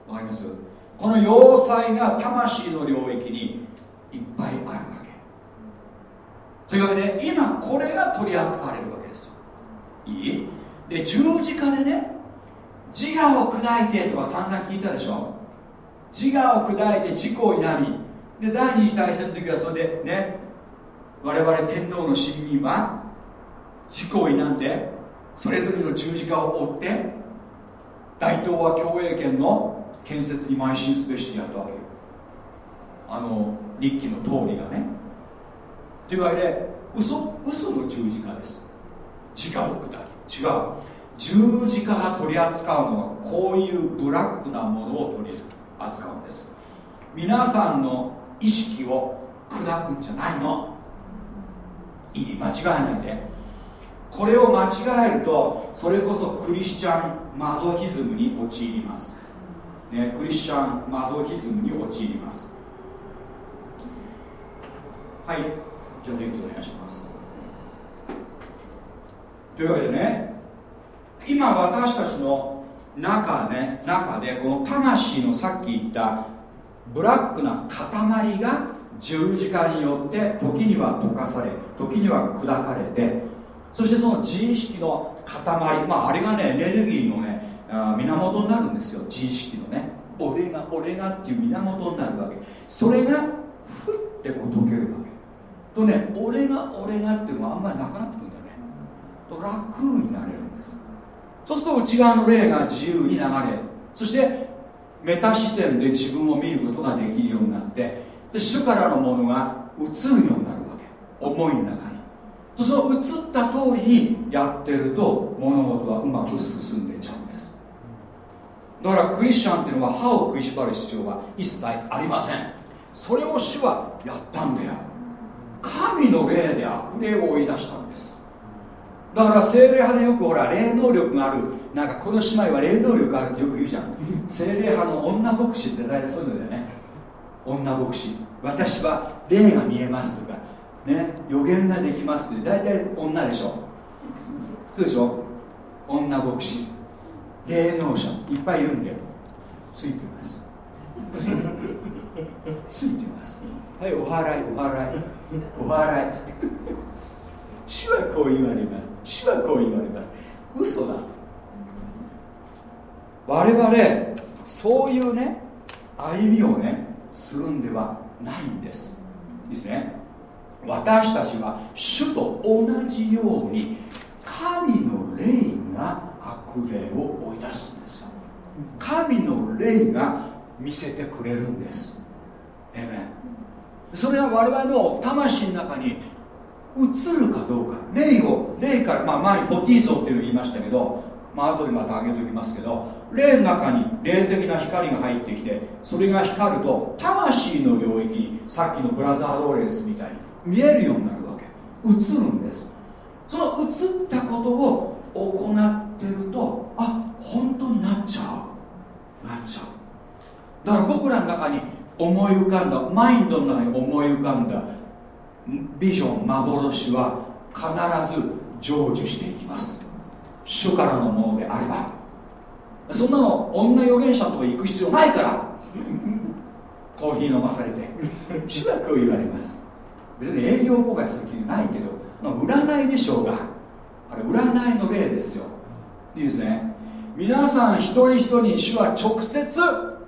わかります？この要塞が魂の領域にいっぱいあるわけ。というわけで今これが取り扱われるわけですよ。いい？で十字架でね自我を砕いてとか散々聞いたでしょ。自我を砕いて自己を否み。で第二次大戦の時はそれでね我々天皇の臣民は自己を否んでそれぞれの十字架を追って大東亜共栄圏の建設に邁進すべしでやったわけよあの日記の通りがね。というわけで嘘嘘の十字架です。自我を砕き違う十字架が取り扱うのはこういうブラックなものを取り扱うんです。皆さんの意識を砕くんじゃないの。いい間違えないで。これを間違えるとそれこそクリスチャンマゾヒズムに陥ります、ね、クリスチャンマゾヒズムに陥ります。はい。じゃあ電気お願いします。というわけでね今私たちの中ね中でこの魂のさっき言ったブラックな塊が十字架によって時には溶かされ時には砕かれてそしてその自意識の塊まああれがねエネルギーのねあ源になるんですよ。自意識のね。俺が俺がっていう源になるわけ。それがふってこう溶けるわけ。とね俺が俺がっていうのはあんまりなくなってくるんだよね。と楽になれるんです。そうすると内側の霊が自由に流れそしてメタ視線で自分を見ることができるようになってで主からのものが映るようになるわけ。思いの中にその映った通りにやってると物事はうまく進んでちゃうんです。だからクリスチャンっていうのは歯を食いしばる必要は一切ありません。それを主はやったんだよ。神の霊で悪霊を追い出したんです。だから精霊派でよくほら霊能力がある。なんかこの姉妹は霊能力あるってよく言うじゃん。精霊派の女牧師って大体そういうのだよね。女牧師。私は霊が見えますとか。ね予言ができますって。大体女でしょ。そうでしょ。女牧師。霊能者。いっぱいいるんだよ。ついてます。ついてます。はいお祓いお祓い。お祓い。主はこう言われます。主はこう言われます。嘘だ。我々そういうね歩みをねするんではないんです。いいですね。私たちは主と同じように神の霊が悪霊を追い出すんですよ。神の霊が見せてくれるんです。えめそれは我々の魂の中に映るかどうか。霊を霊から、まあ、前にフォティーソっていうのを言いましたけどまあ後でまた挙げておきますけど霊の中に霊的な光が入ってきてそれが光ると魂の領域にさっきのブラザー・ローレンスみたいに見えるようになるわけ。映るんです。その映ったことを行ってるとあ本当になっちゃう。なっちゃう。だから僕らの中に思い浮かんだマインドの中に思い浮かんだビジョン幻は必ず成就していきます。主からのものであれば。そんなの女預言者とか行く必要ないから。コーヒー飲まされて。主はこう言われます。別に営業公開する気ないけど占いでしょうがあれ占いの例ですよ。いいですね。皆さん一人一人に主は直接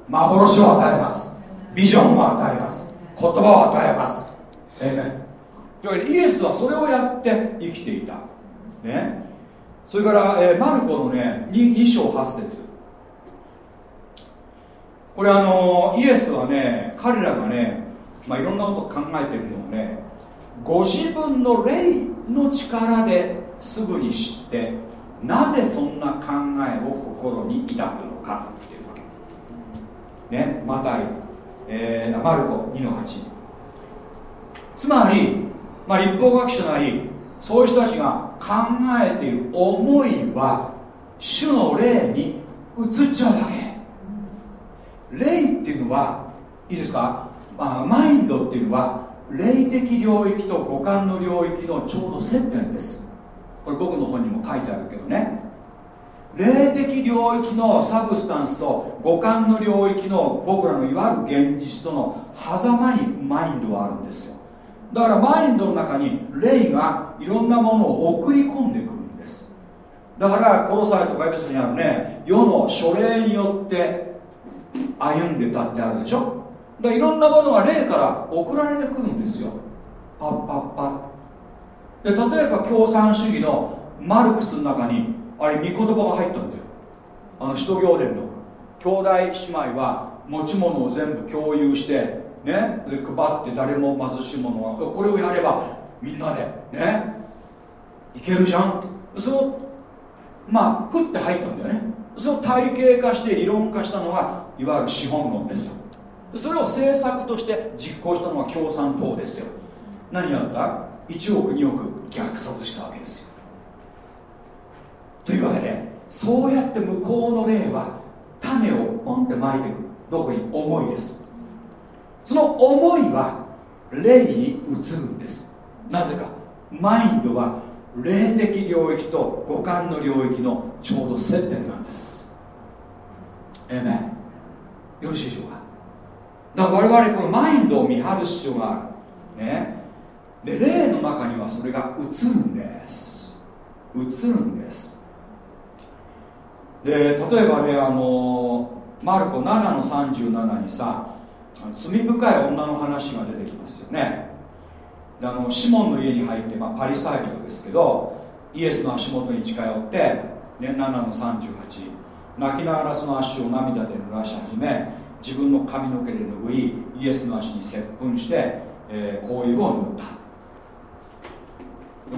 幻を与えます。ビジョンを与えます。言葉を与えます。ええねというわけでイエスはそれをやって生きていた。ね。それから、えー、マルコのね 2, 2章8節。これあのイエスはね彼らがね、まあ、いろんなことを考えてるのをねご自分の霊の力ですぐに知ってなぜそんな考えを心に抱くのかっていうわけ。ねマタイ、えー、マルコ2の8つまり、まあ、立法学者なりそういう人たちが考えている思いは主の霊に移っちゃうわけ。霊っていうのはいいですか、まあ、マインドっていうのは霊的領域と五感の領域のちょうど接点です。これ僕の本にも書いてあるけどね。霊的領域のサブスタンスと五感の領域の僕らのいわゆる現実との狭間にマインドはあるんですよ。だからマインドの中に霊がいろんなものを送り込んでくるんです。だからコロサイとかエペソにあるね世の書霊によって歩んでたってあるでしょ。でいろんなものが霊から送られてくるんですよ。パッパッパッ。で例えば共産主義のマルクスの中にあれ御言葉が入ったんだよ。あの使徒行伝の。兄弟姉妹は持ち物を全部共有してねで配って誰も貧しい者は。これをやればみんなでねいけるじゃん。そのまあふって入ったんだよね。その体系化して理論化したのがいわゆる資本論ですよ。それを政策として実行したのは共産党ですよ。何やった1億2億虐殺したわけですよ。というわけでそうやって向こうの霊は種をポンってまいていくどこに思いです。その思いは霊に移るんです。なぜかマインドは霊的領域と五感の領域のちょうど接点なんです。えめよろしいでしょうか？だから我々このマインドを見張る必要がある。ね。で霊の中にはそれが映るんです。映るんです。で例えばねあのマルコ7の37にさ罪深い女の話が出てきますよね。であのシモンの家に入って、まあ、パリサイ人ですけどイエスの足元に近寄って、ね、7の38泣きながらその足を涙で濡らし始め自分の髪の毛で拭いイエスの足に接吻して、えー、を塗った。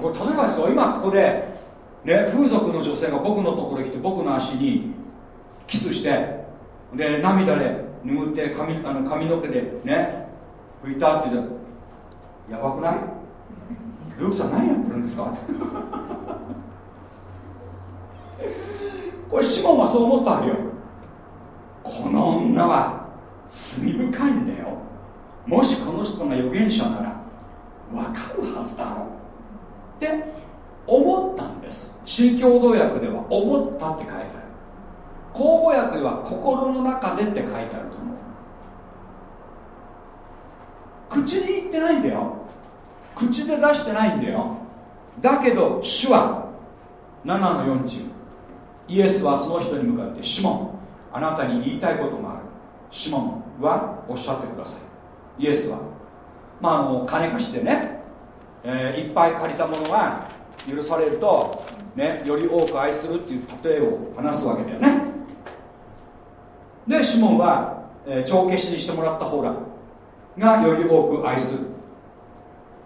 これ例えばですよ今ここで、ね、風俗の女性が僕のところに来て僕の足にキスしてで涙で拭って髪あの髪の毛でね拭いたって言ったやばくない？ルークさん何やってるんですか？これシモンはそう思ったわけよ。この女は罪深いんだよ。もしこの人が預言者なら分かるはずだろう。って思ったんです。新共同訳では思ったって書いてある。口語訳では心の中でって書いてあると思う。口に言ってないんだよ。口で出してないんだよ。だけど主は7の40イエスはその人に向かってシモン。あなたに言いたいことがある。シモンはおっしゃってくださいイエスは。まああの金貸してね、えー、いっぱい借りたものが許されると、ね、より多く愛するっていう例えを話すわけだよね。でシモンは、えー、帳消しにしてもらった方だがより多く愛する。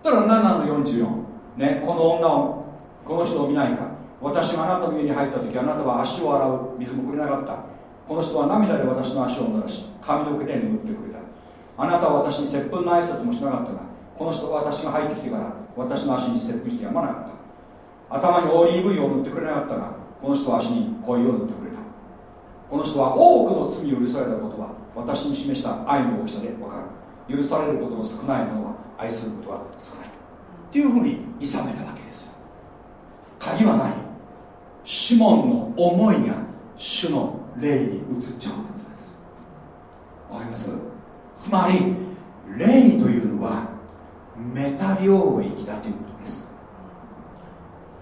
だから7の44、ね、この女をこの人を見ないか。私があなたの家に入った時あなたは足を洗う水もくれなかった。この人は涙で私の足を濡らし髪の毛で拭ってくれた。あなたは私に接吻の挨拶もしなかったがこの人は私が入ってきてから私の足に接吻してやまなかった。頭にオリーブ油を塗ってくれなかったがこの人は足に恋を塗ってくれた。この人は多くの罪を許されたことは私に示した愛の大きさで分かる。許されることの少ないものは愛することは少ない。っていうふうにいさめたわけです。鍵は何シモンの思いが主の霊に移っちゃうということです。わかります？つまり霊というのはメタ領域だということです。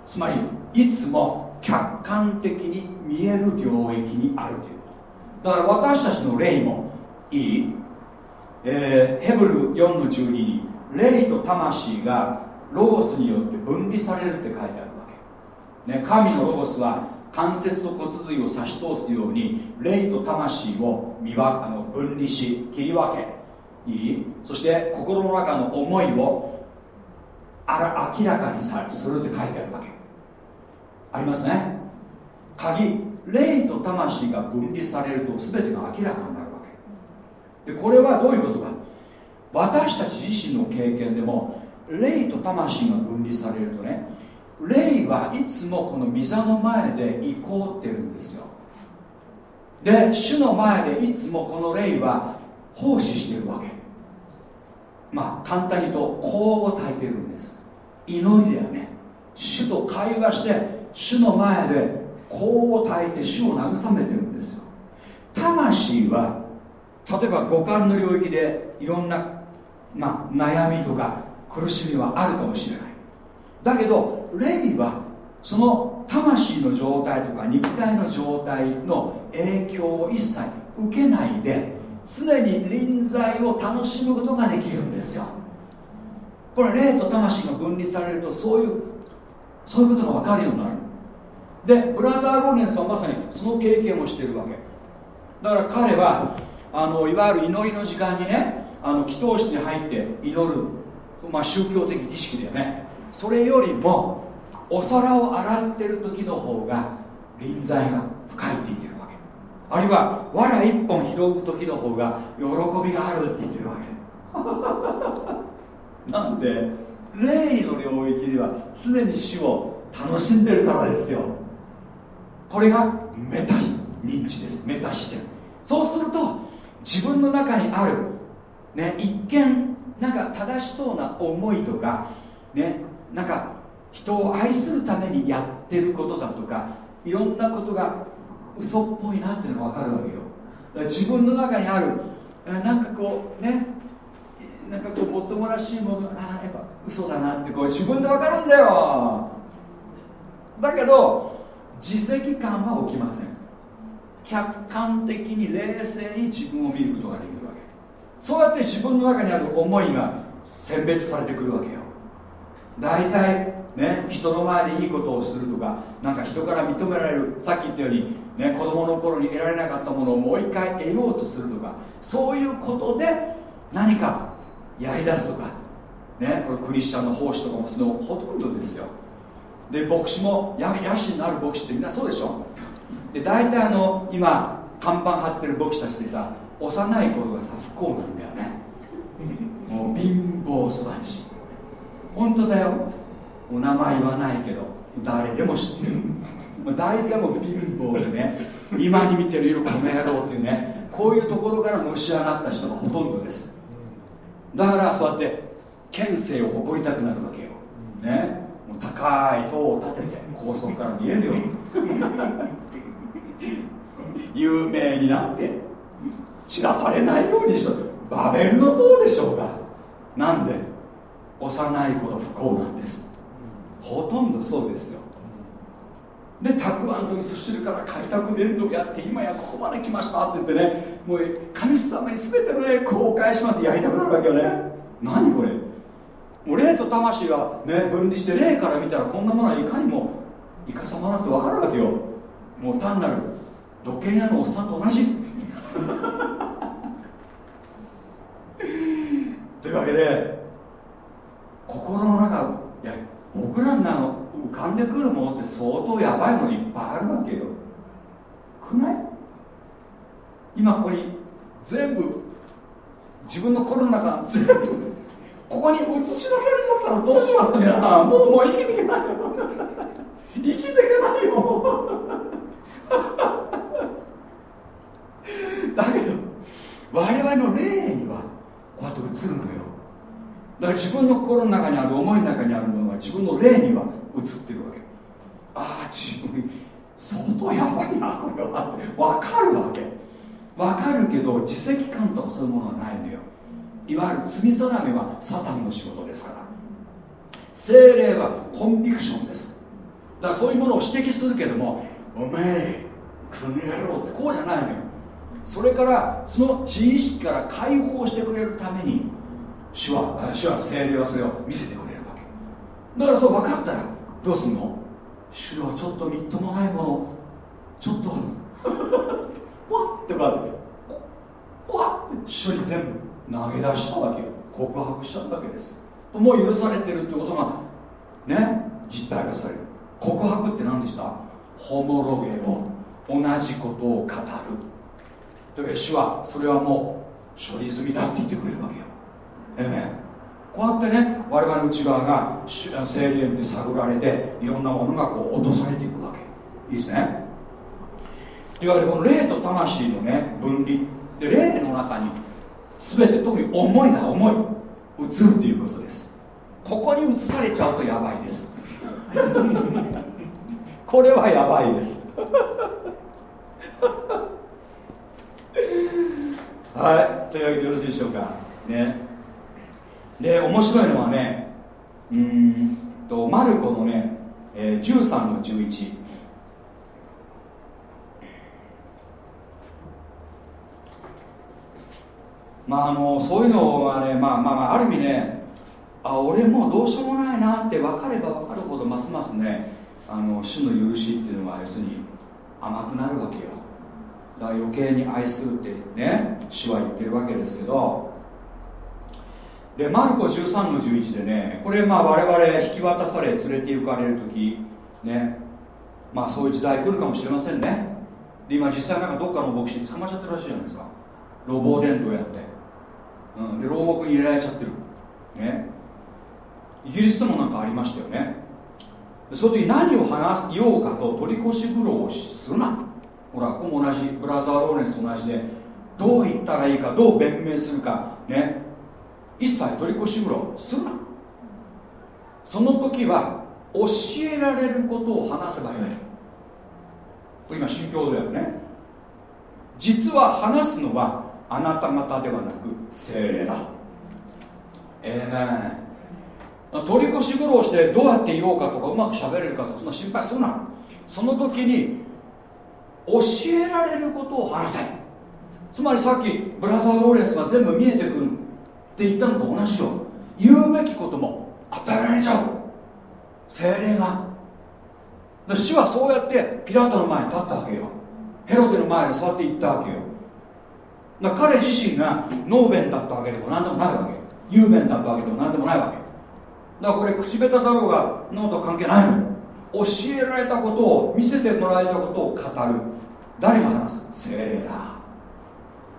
つまりいつも客観的に見える領域にあるということ。だから私たちの霊もいい、えー、ヘブル4の12に霊と魂がロゴスによって分離されるって書いてあるわけ、ね、神のロゴスは関節と骨髄を差し通すように霊と魂を見わあの分離し切り分けいいそして心の中の思いをあら明らかにさするって書いてあるわけ。ありますね。鍵霊と魂が分離されると全てが明らかになるわけ。でこれはどういうことか。私たち自身の経験でも霊と魂が分離されるとね霊はいつもこの御座の前で行こうってるんですよ。で主の前でいつもこの霊は奉仕してるわけ。まあ簡単に言うと香を焚いてるんです。祈りだよね。主と会話して主の前で香を焚いて主を慰めてるんですよ。魂は例えば五感の領域でいろんな、まあ、悩みとか苦しみはあるかもしれない。だけど霊はその魂の状態とか肉体の状態の影響を一切受けないで常に臨在を楽しむことができるんですよ。これ霊と魂が分離されるとそういうそういうことが分かるようになる。でブラザー・ローレンスはまさにその経験をしているわけ。だから彼はあのいわゆる祈りの時間にねあの祈祷室に入って祈る、まあ、宗教的儀式だよね。それよりもお皿を洗ってる時の方が臨在が深いって言ってるわけ。あるいは藁一本拾う時の方が喜びがあるって言ってるわけ。なんで霊の領域では常に死を楽しんでるからですよ。これがメタ認知です。メタ視線。そうすると自分の中にある、ね、一見なんか正しそうな思いとかねなんか人を愛するためにやってることだとかいろんなことが嘘っぽいなっていうのが分かるわけよ。自分の中にあるなんかこうねなんかこうもっともらしいものああやっぱ嘘だなってこう自分で分かるんだよ。だけど自責感は起きません。客観的に冷静に自分を見ることができるわけ。そうやって自分の中にある思いが選別されてくるわけよ。大体ね人の前でいいことをするとかなんか人から認められるさっき言ったように、ね、子供の頃に得られなかったものをもう一回得ようとするとかそういうことで何かやりだすとかねこれクリスチャンの奉仕とかもそのほとんどですよ。で牧師も野心のある牧師ってみんなそうでしょ？で大体あの今看板貼ってる牧師たちってさ幼い頃がさ不幸なんだよね。もう貧乏育ち。本当だよ。お名前言わないけど誰でも知ってる。大体も貧乏でね。今に見てる色この野郎っていうね。こういうところからのし上がった人がほとんどです。だからそうやって県政を誇りたくなるわけよ。ね。もう高い塔を建てて高速から見えるように。有名になって散らされないようにしとバベルの塔でしょうが。なんで？幼い頃不幸なんです。ほとんどそうですよ。でたくあんと味噌汁から開拓伝道やって今やここまで来ましたって言ってねもう神様に全てのね後悔します。やりたくなるわけよね。何これ。もう霊と魂がね分離して霊から見たらこんなものはいかにもいかさまだって分かるわけよ。もう単なる土建屋のおっさんと同じ。というわけで心の中いや僕らの浮かんでくるものって相当やばいものいっぱいあるわけよ。くない？今ここに全部自分の心の中全部ここに映し出されちゃったらどうします皆さんもうもう生きていけないよ。生きていけないよ。だけど我々の霊にはこうやって映るのよ。だから自分の心の中にある思いの中にあるものが自分の霊には映ってるわけ。ああ自分相当やばいなこれは。って分かるわけ。分かるけど自責感とかそういうものはないのよ。いわゆる罪定めはサタンの仕事ですから。精霊はコンビクションです。だからそういうものを指摘するけどもお前この野郎ってこうじゃないのよ。それからその自意識から解放してくれるために主は主は精霊はそれを見せてくれるわけ。だからそう分かったらどうすんの？主はちょっとみっともないものちょっと わってかってわって主に全部投げ出したわけよ。告白したわけです。もう許されてるってことがね？実体化される。告白って何でした？ホモロゲを同じことを語る。という主はそれはもう処理済みだって言ってくれるわけよえめこうやってね我々の内側が精霊って探られていろんなものがこう落とされていくわけ。いいですね。というわけでこの霊と魂のね分離。で霊の中に全て特に思いだ思い映るということです。ここに映されちゃうとやばいです。これはやばいです。はい。というわけでよろしいでしょうか。ね。で面白いのはねうんとマルコのね、えー、13の11まああのそういうのはねまあまあ、まあ、ある意味ねあ俺もうどうしようもないなって分かれば分かるほどますますねあの主の許しっていうのは要するに甘くなるわけよ。だから余計に愛するってね主は言ってるわけですけどでマルコ13の11でねこれまあ我々引き渡され連れて行かれる時ねまあそういう時代来るかもしれませんね。で今実際なんかどっかの牧師捕まっちゃってるらしいじゃないですか。路傍伝道やって、うん、で牢獄に入れられちゃってる。ね。イギリスでもなんかありましたよね。その時何を話すようかと取り越し苦労をするな。ほらここも同じブラザー・ローレンスと同じでどう言ったらいいかどう弁明するか。ね。一切取り越し苦労するな。その時は教えられることを話せばよいこれ今新共同訳ね。実は話すのはあなた方ではなく精霊だ。ええね取り越し苦労してどうやって言おうかとかうまくしゃべれるかとかそんな心配するな。その時に教えられることを話せ。つまりさっきブラザー・ローレンスが全部見えてくる。って言ったのと同じよ言うべきことも与えられちゃう。精霊が。主はそうやってピラトの前に立ったわけよ。ヘロテの前に座って言ったわけよ。だ彼自身がノーベンだったわけでも何でもないわけ。雄弁だったわけでも何でもないわけ。だからこれ口下手だろうがノーと関係ないの。教えられたことを見せてもらえたことを語る。誰が話す？精霊だ。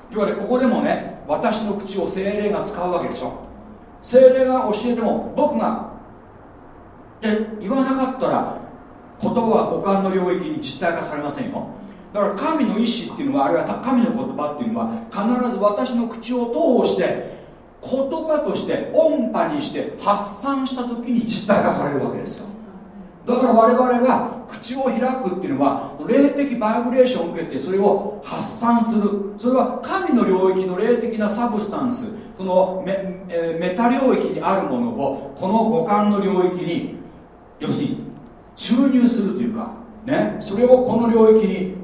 というわけでここでもね私の口を精霊が使うわけでしょ。精霊が教えても僕がで言わなかったら言葉は五感の領域に実体化されませんよ。だから神の意志っていうのはあるいは神の言葉っていうのは必ず私の口を通して言葉として音波にして発散した時に実体化されるわけですよ。だから我々が口を開くっていうのは霊的バイブレーションを受けてそれを発散する。それは神の領域の霊的なサブスタンス。このメ,、えメタ領域にあるものをこの五感の領域に要するに注入するというかねそれをこの領域に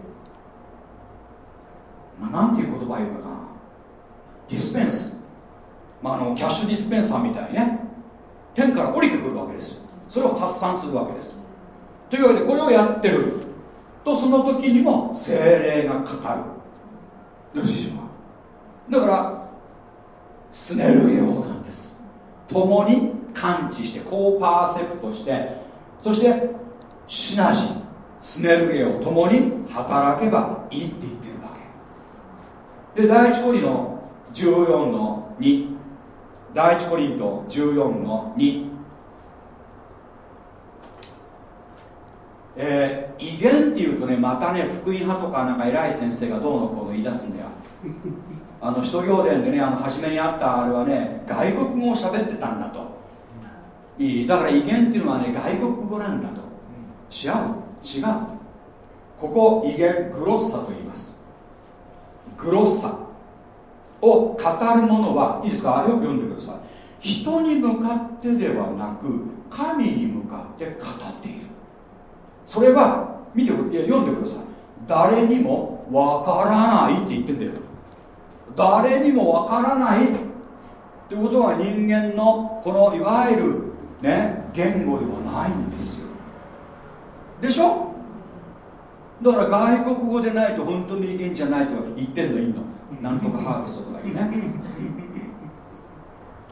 まあ、なんていう言葉言うのかな。ディスペンス、まあ、あのキャッシュディスペンサーみたいにね。天から降りてくるわけですよ。それを発散するわけです。というわけでこれをやってる。とその時にも精霊が語る。よろしいでしょうかだからスネルゲオなんです。共に感知してコーパーセプトしてそしてシナジースネルゲオ共に働けばいいって言ってるわけ。で第一コリの14の2第一コリント14の2えー、威厳っていうとねまたね福音派とかなんか偉い先生がどうのこうの言い出すんだよ。あの使徒行伝でねあの初めにあったあれはね外国語を喋ってたんだと。いい。だから威厳っていうのはね外国語なんだと。違う。違う。ここ威厳グロッサと言います。グロッサ。を語るものはいいですか？よく読んでください。人に向かってではなく神に向かって語っているそれは見ていや読んでください。誰にもわからないって言ってんだよ。誰にもわからないってことは人間のこのいわゆるね言語ではないんですよ。でしょ？だから外国語でないと本当に威厳じゃないと言ってんのいいのなんとかハーベストとか言うね。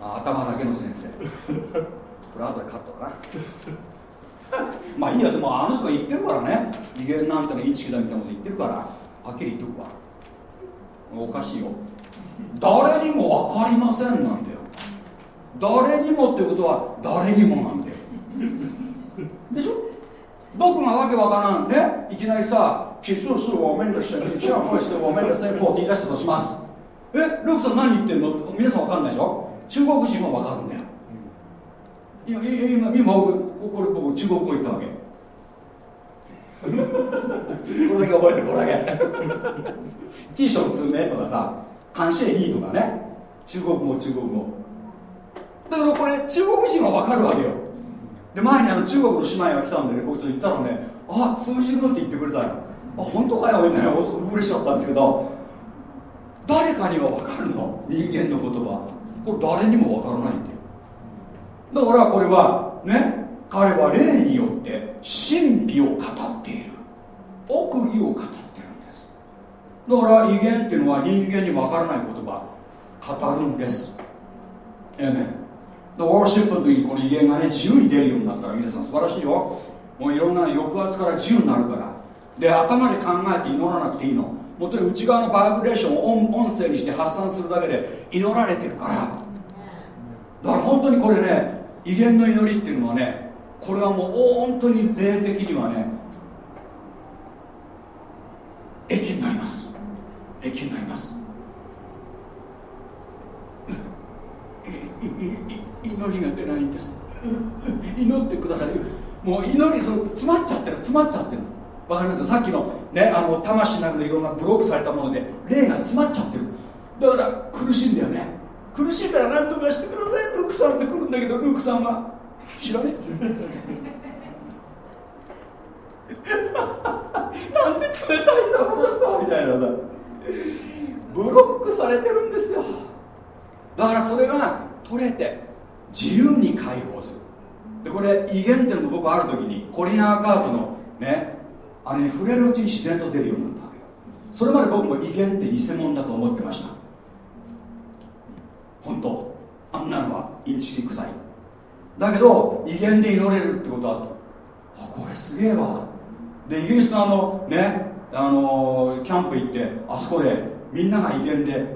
あ頭だけの先生。これ後でカットかな まあいいやでもあの人が言ってるからね。威厳なんてのインチキだみたいなこと言ってるから。はっきり言っとくわ。おかしいよ。誰にも分かりませんなんだよ。誰にもってことは誰にもなんだよ。でしょ？僕がわけわからんね。いきなりさ起訴する我们的神这样会是我们的先鋒って言い出したとします。えルークさん何言ってんの？皆さんわかんないでしょ？中国人はわかるんだよ。今今今僕これ僕中国語言ったわけ。これだけ覚えてこれだけ T ション2ねとかさ感謝2とかね。中国語中国語。だからこれ中国人はわかるわけよ。で前にあの中国の姉妹が来たんでね。僕ちょっと言ったらねあ通じるって言ってくれたよあ本当かよみたいな嬉しかったんですけど誰かには分かるの。人間の言葉。これ誰にも分からないんだよだからこれはね彼は霊によって神秘を語っている。奥義を語ってるんです。だから威厳っていうのは人間に分からない言葉。語るんです。ええねでワーシップの時にこの威厳がね自由に出るようになったら皆さん素晴らしいよ。もういろんな抑圧から自由になるから。で頭で考えて祈らなくていいの。もとに内側のバイブレーションを音声にして発散するだけで祈られてるから。だから本当にこれね威厳の祈りっていうのはねこれはもう本当に霊的にはね益になります。益になります。祈りが出ないんです。祈ってください。もう祈りその詰まっちゃってる。詰まっちゃってる。わかります？さっきのねあの魂の中でいろんなブロックされたもので霊が詰まっちゃってる。だから苦しいんだよね。苦しいから何とかしてください。ルークさんって来るんだけどルークさんは知らね？なんで冷たいんだこの人みたいなさ。ブロックされてるんですよ。だからそれが取れて自由に解放する。でこれ威厳っていうのも僕ある時にコリナーカーブのねあれに触れるうちに自然と出るようになったわけよ。それまで僕も威厳って偽物だと思ってました。本当あんなのはインチキ臭い。だけど威厳で祈れるってことはあこれすげえわ。でイギリスのあのねあのキャンプ行ってあそこでみんなが威厳で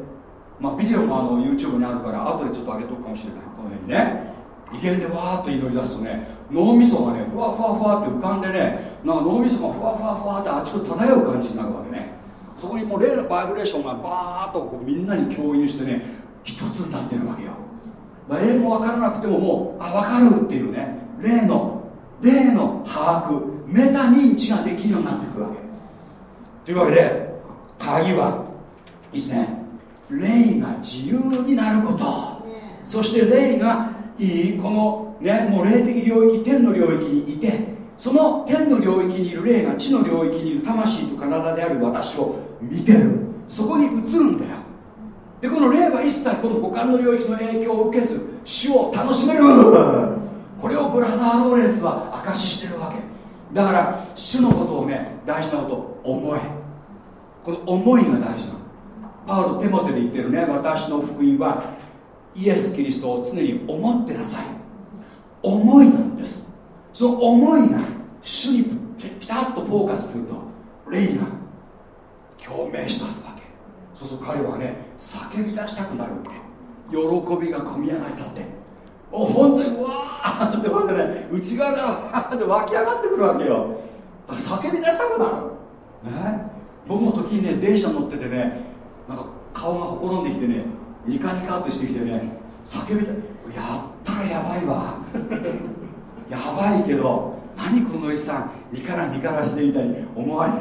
まあビデオもあの YouTube にあるから後でちょっと上げとくかもしれない。この辺にね。威厳でわーっと祈り出すとね脳みそがねふわふわふわって浮かんでねなんか脳みそがふわふわふわってあちこち漂う感じになるわけね。そこにもう例のバイブレーションがバーッとこうみんなに共有してね一つになってるわけよ、まあ、英語分からなくてももうあ分かるっていうね。例の例の把握メタ認知ができるようになってくるわけ。というわけで鍵はいいですね。霊が自由になること、そして霊がいいこのねもう霊的領域天の領域にいてその天の領域にいる霊が地の領域にいる魂と体である私を見てる。そこに映るんだよでこの霊は一切この五感の領域の影響を受けず主を楽しめる。これをブラザー・ローレンスは証ししてるわけ。だから主のことをね大事なこと思え。この思いが大事なの。パウロテモテで言ってるね私の福音はイエス・キリストを常に思ってなさい。思いなんです。その思いが主にピタッとフォーカスすると霊が共鳴しますわ。そうすると彼はね叫び出したくなるわけ喜びが込み上がっちゃって。もう本当にうわーってわけね内側からわーって湧き上がってくるわけよ。叫び出したくなる。ね？僕も時にね電車乗っててねなんか顔がほころんできてねニカニカってしてきてね叫びたやったらやばいわ。やばいけど何このおじさんニカラニカラしてみたいに思われ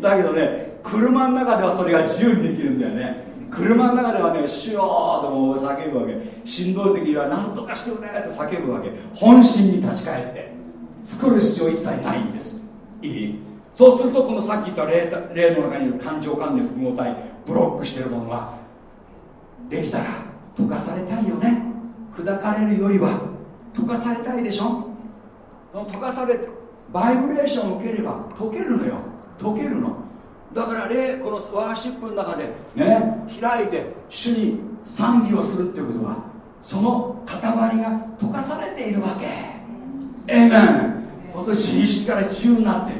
だけどね車の中ではそれが自由にできるんだよね。車の中ではねシューとも叫ぶわけ。しんどい時には何とかしてくれって叫ぶわけ。本心に立ち返って作る必要一切ないんです。いい？そうするとこのさっき言った霊霊の中にいる感情関連複合体ブロックしてるものができたら溶かされたいよね。砕かれるよりは溶かされたいでしょ。溶かされてバイブレーションを受ければ溶けるのよ。溶けるの。だから霊このワーシップの中でね開いて主に賛美をするっていうことはその塊が溶かされているわけ。ええメン本当に自意から自由になって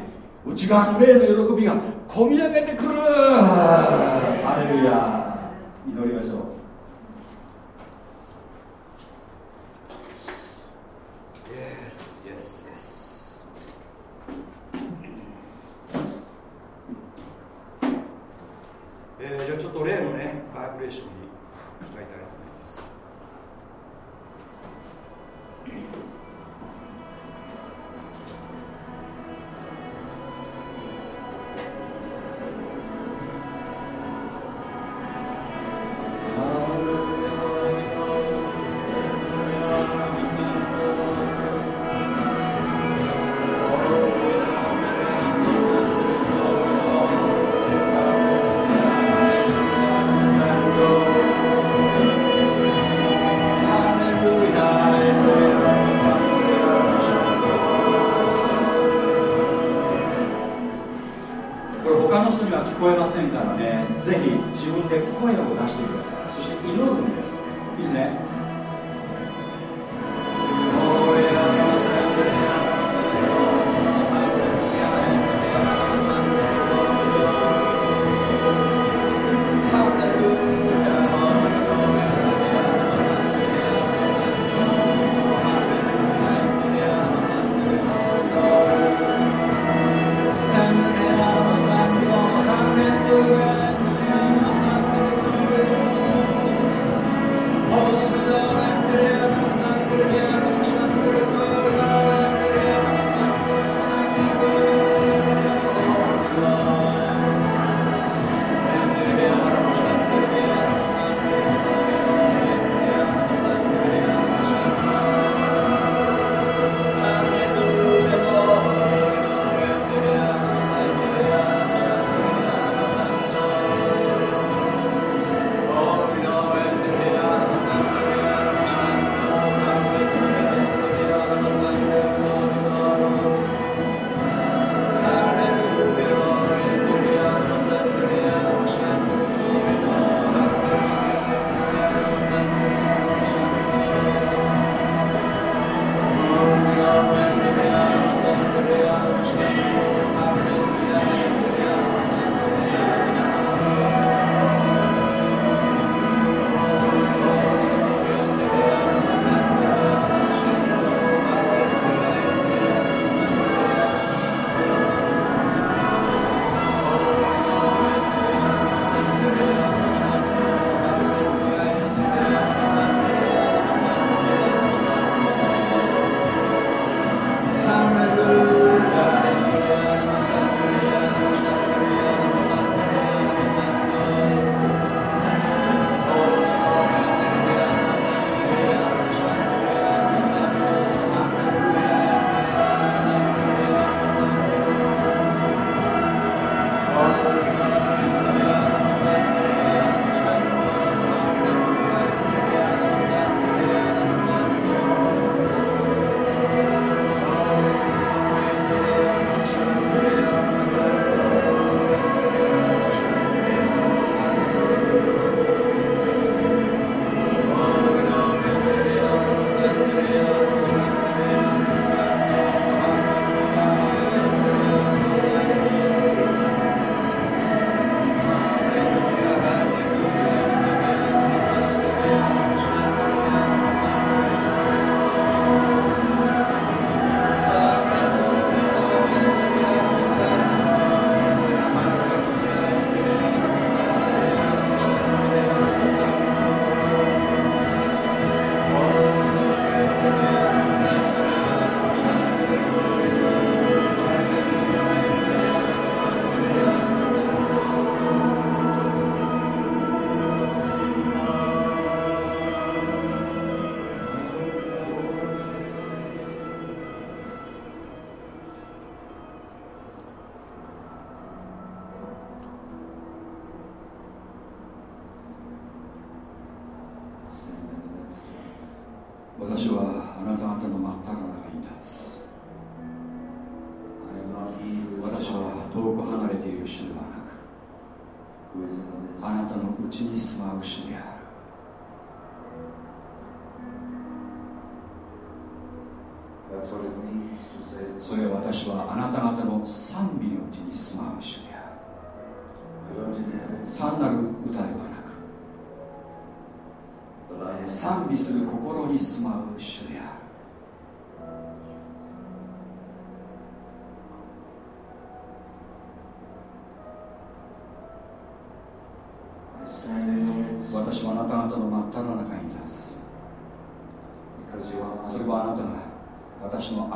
内側の霊の喜びがこみ上げてくる。アレルヤ。祈りましょうえー、じゃあちょっと例のねバイブレーションに使いたいと思います。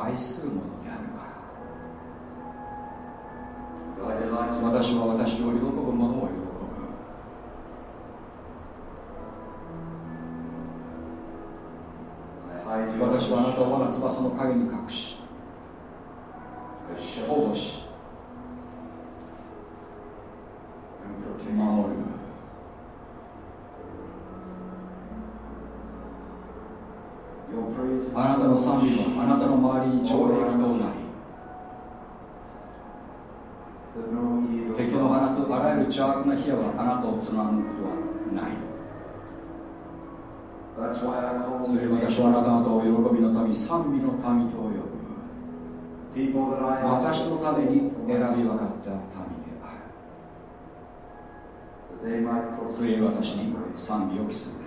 愛するものであるから。私は私を喜ぶものを喜ぶ。私はあなたを我が翼の影に隠し私はあなた方を喜びの民賛美の民と呼ぶ私のために選び分かった民であるそ私に賛美を期する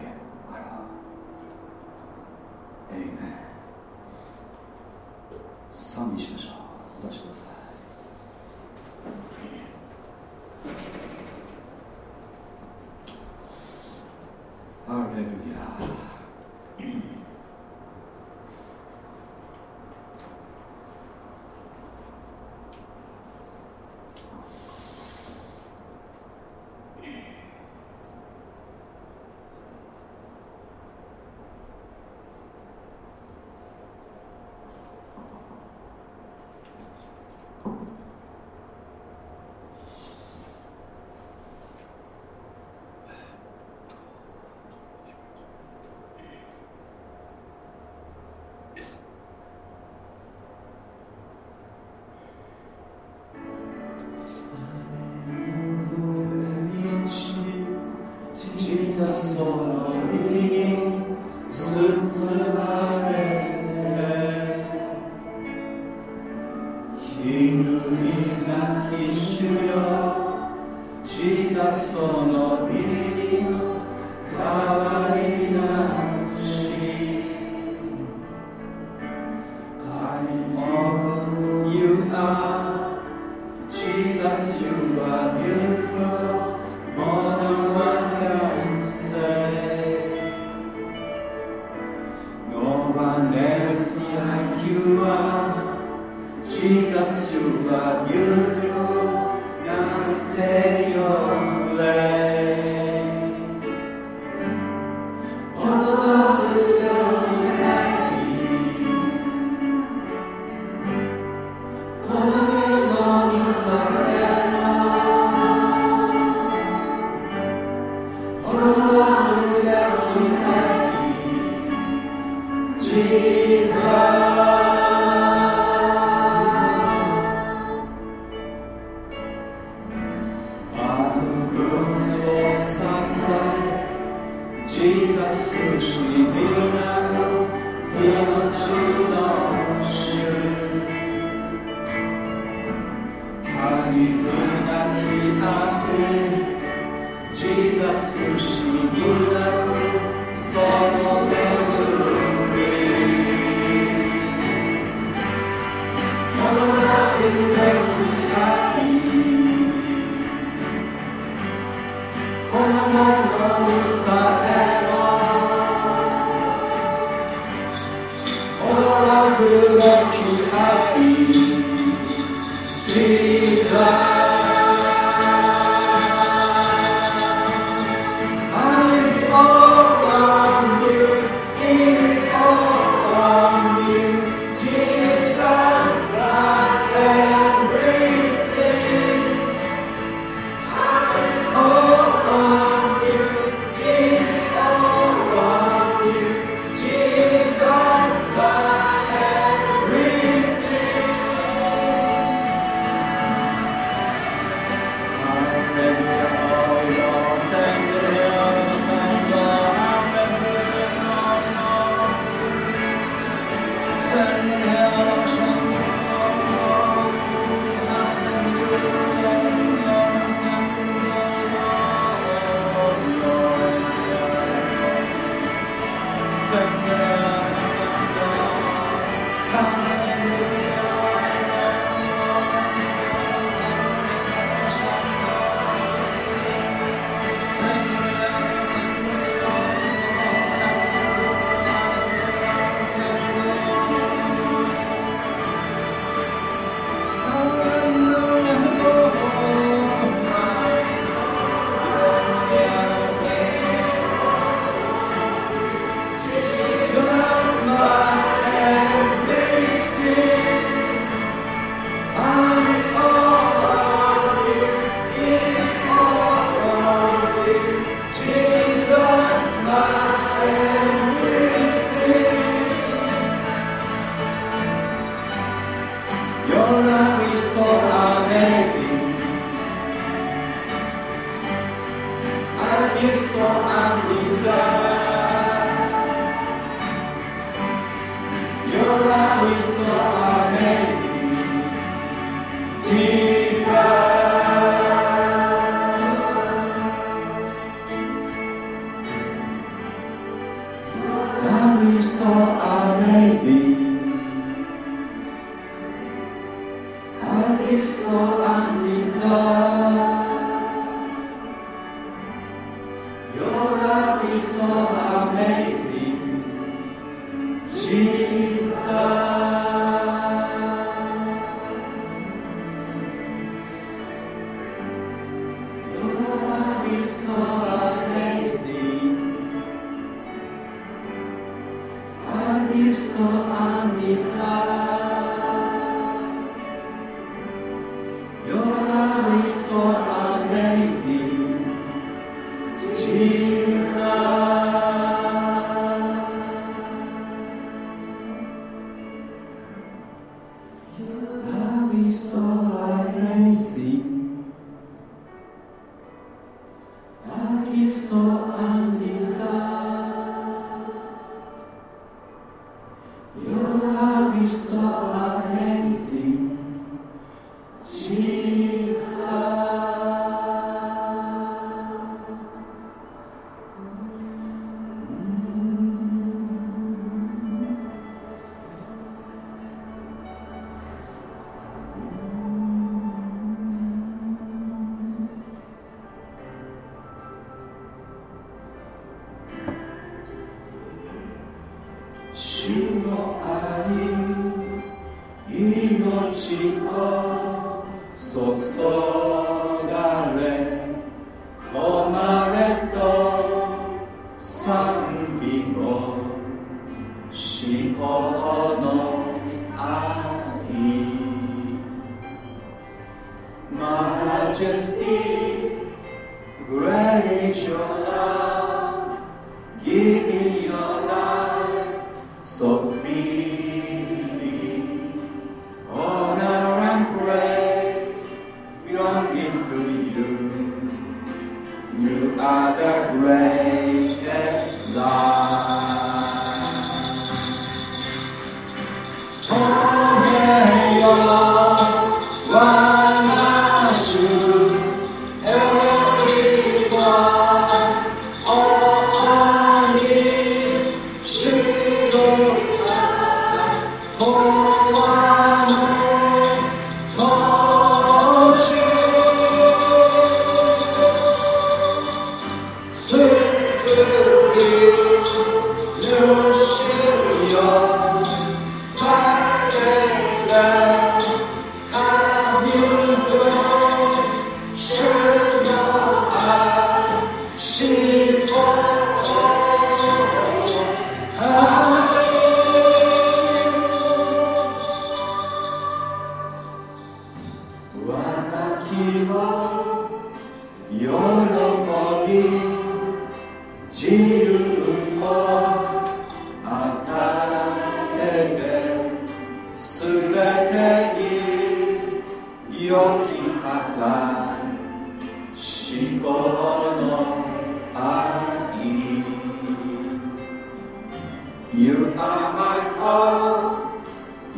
You are my all.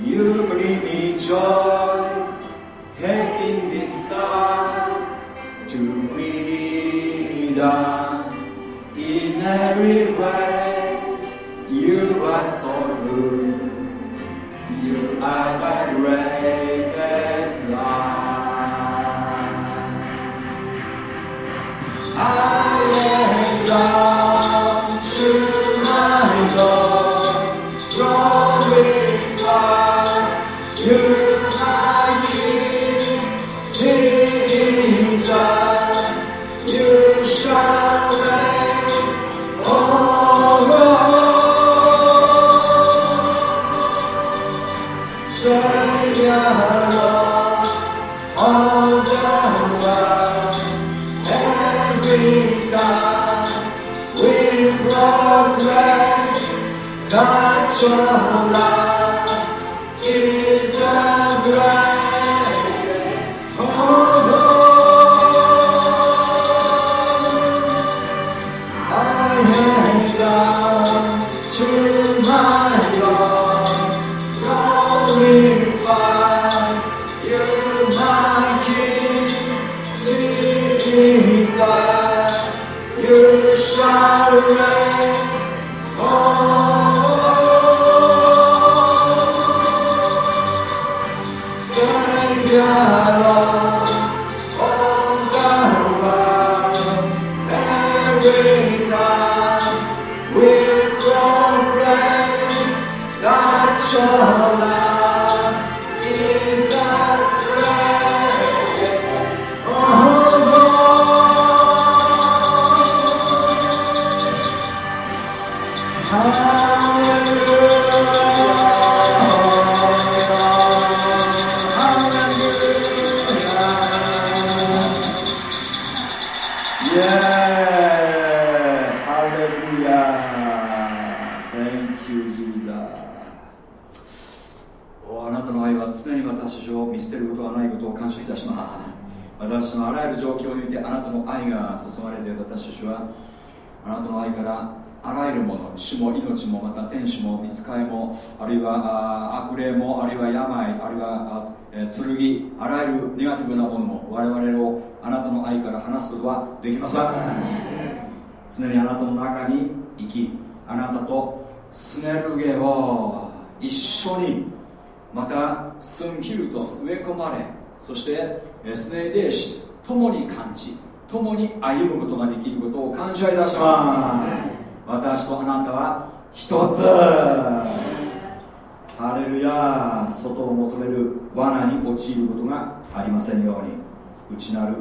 You bring me joy. 謝いたします。私とあなたは一つ。ハレルヤ外を求める罠に陥ることがありませんように。内なる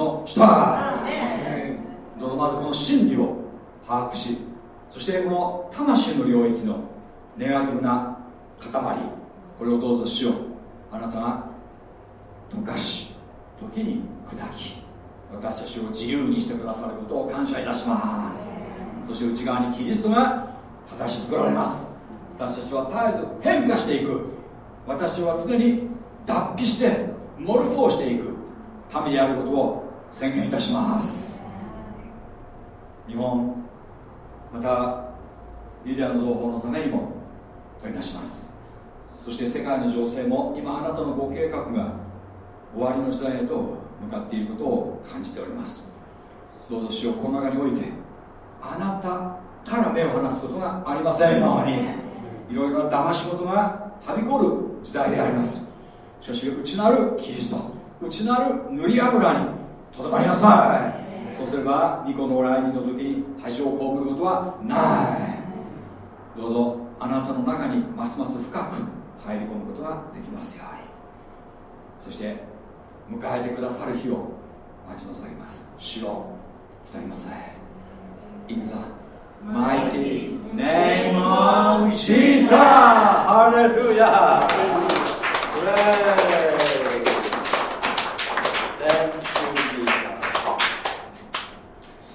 私たちの足の下どうぞまずこの真理を把握しそしてこの魂の領域のネガティブな塊これをどうぞしよう。あなたが溶かし時に砕き私たちを自由にしてくださることを感謝いたします。そして内側にキリストが形作られます。私たちは絶えず変化していく。私は常に脱皮してモルフォーしていく。民であることを宣言いたします。日本またユダヤの同胞のためにも取り出します。そして世界の情勢も今あなたのご計画が終わりの時代へと向かっていることを感じております。どうぞ主よこの中においてあなたから目を離すことがありません。ようにいろいろな騙し事がはびこる時代であります。しかし内なるキリスト内なる塗り油にとどまりなさい。そうすれば巫女の来臨の時に恥を被ることはない。どうぞあなたの中にますます深く入り込むことができますように。そして迎えてくださる日を待ち望みます。主を来りません In the mighty name of Jesus! Hallelujah!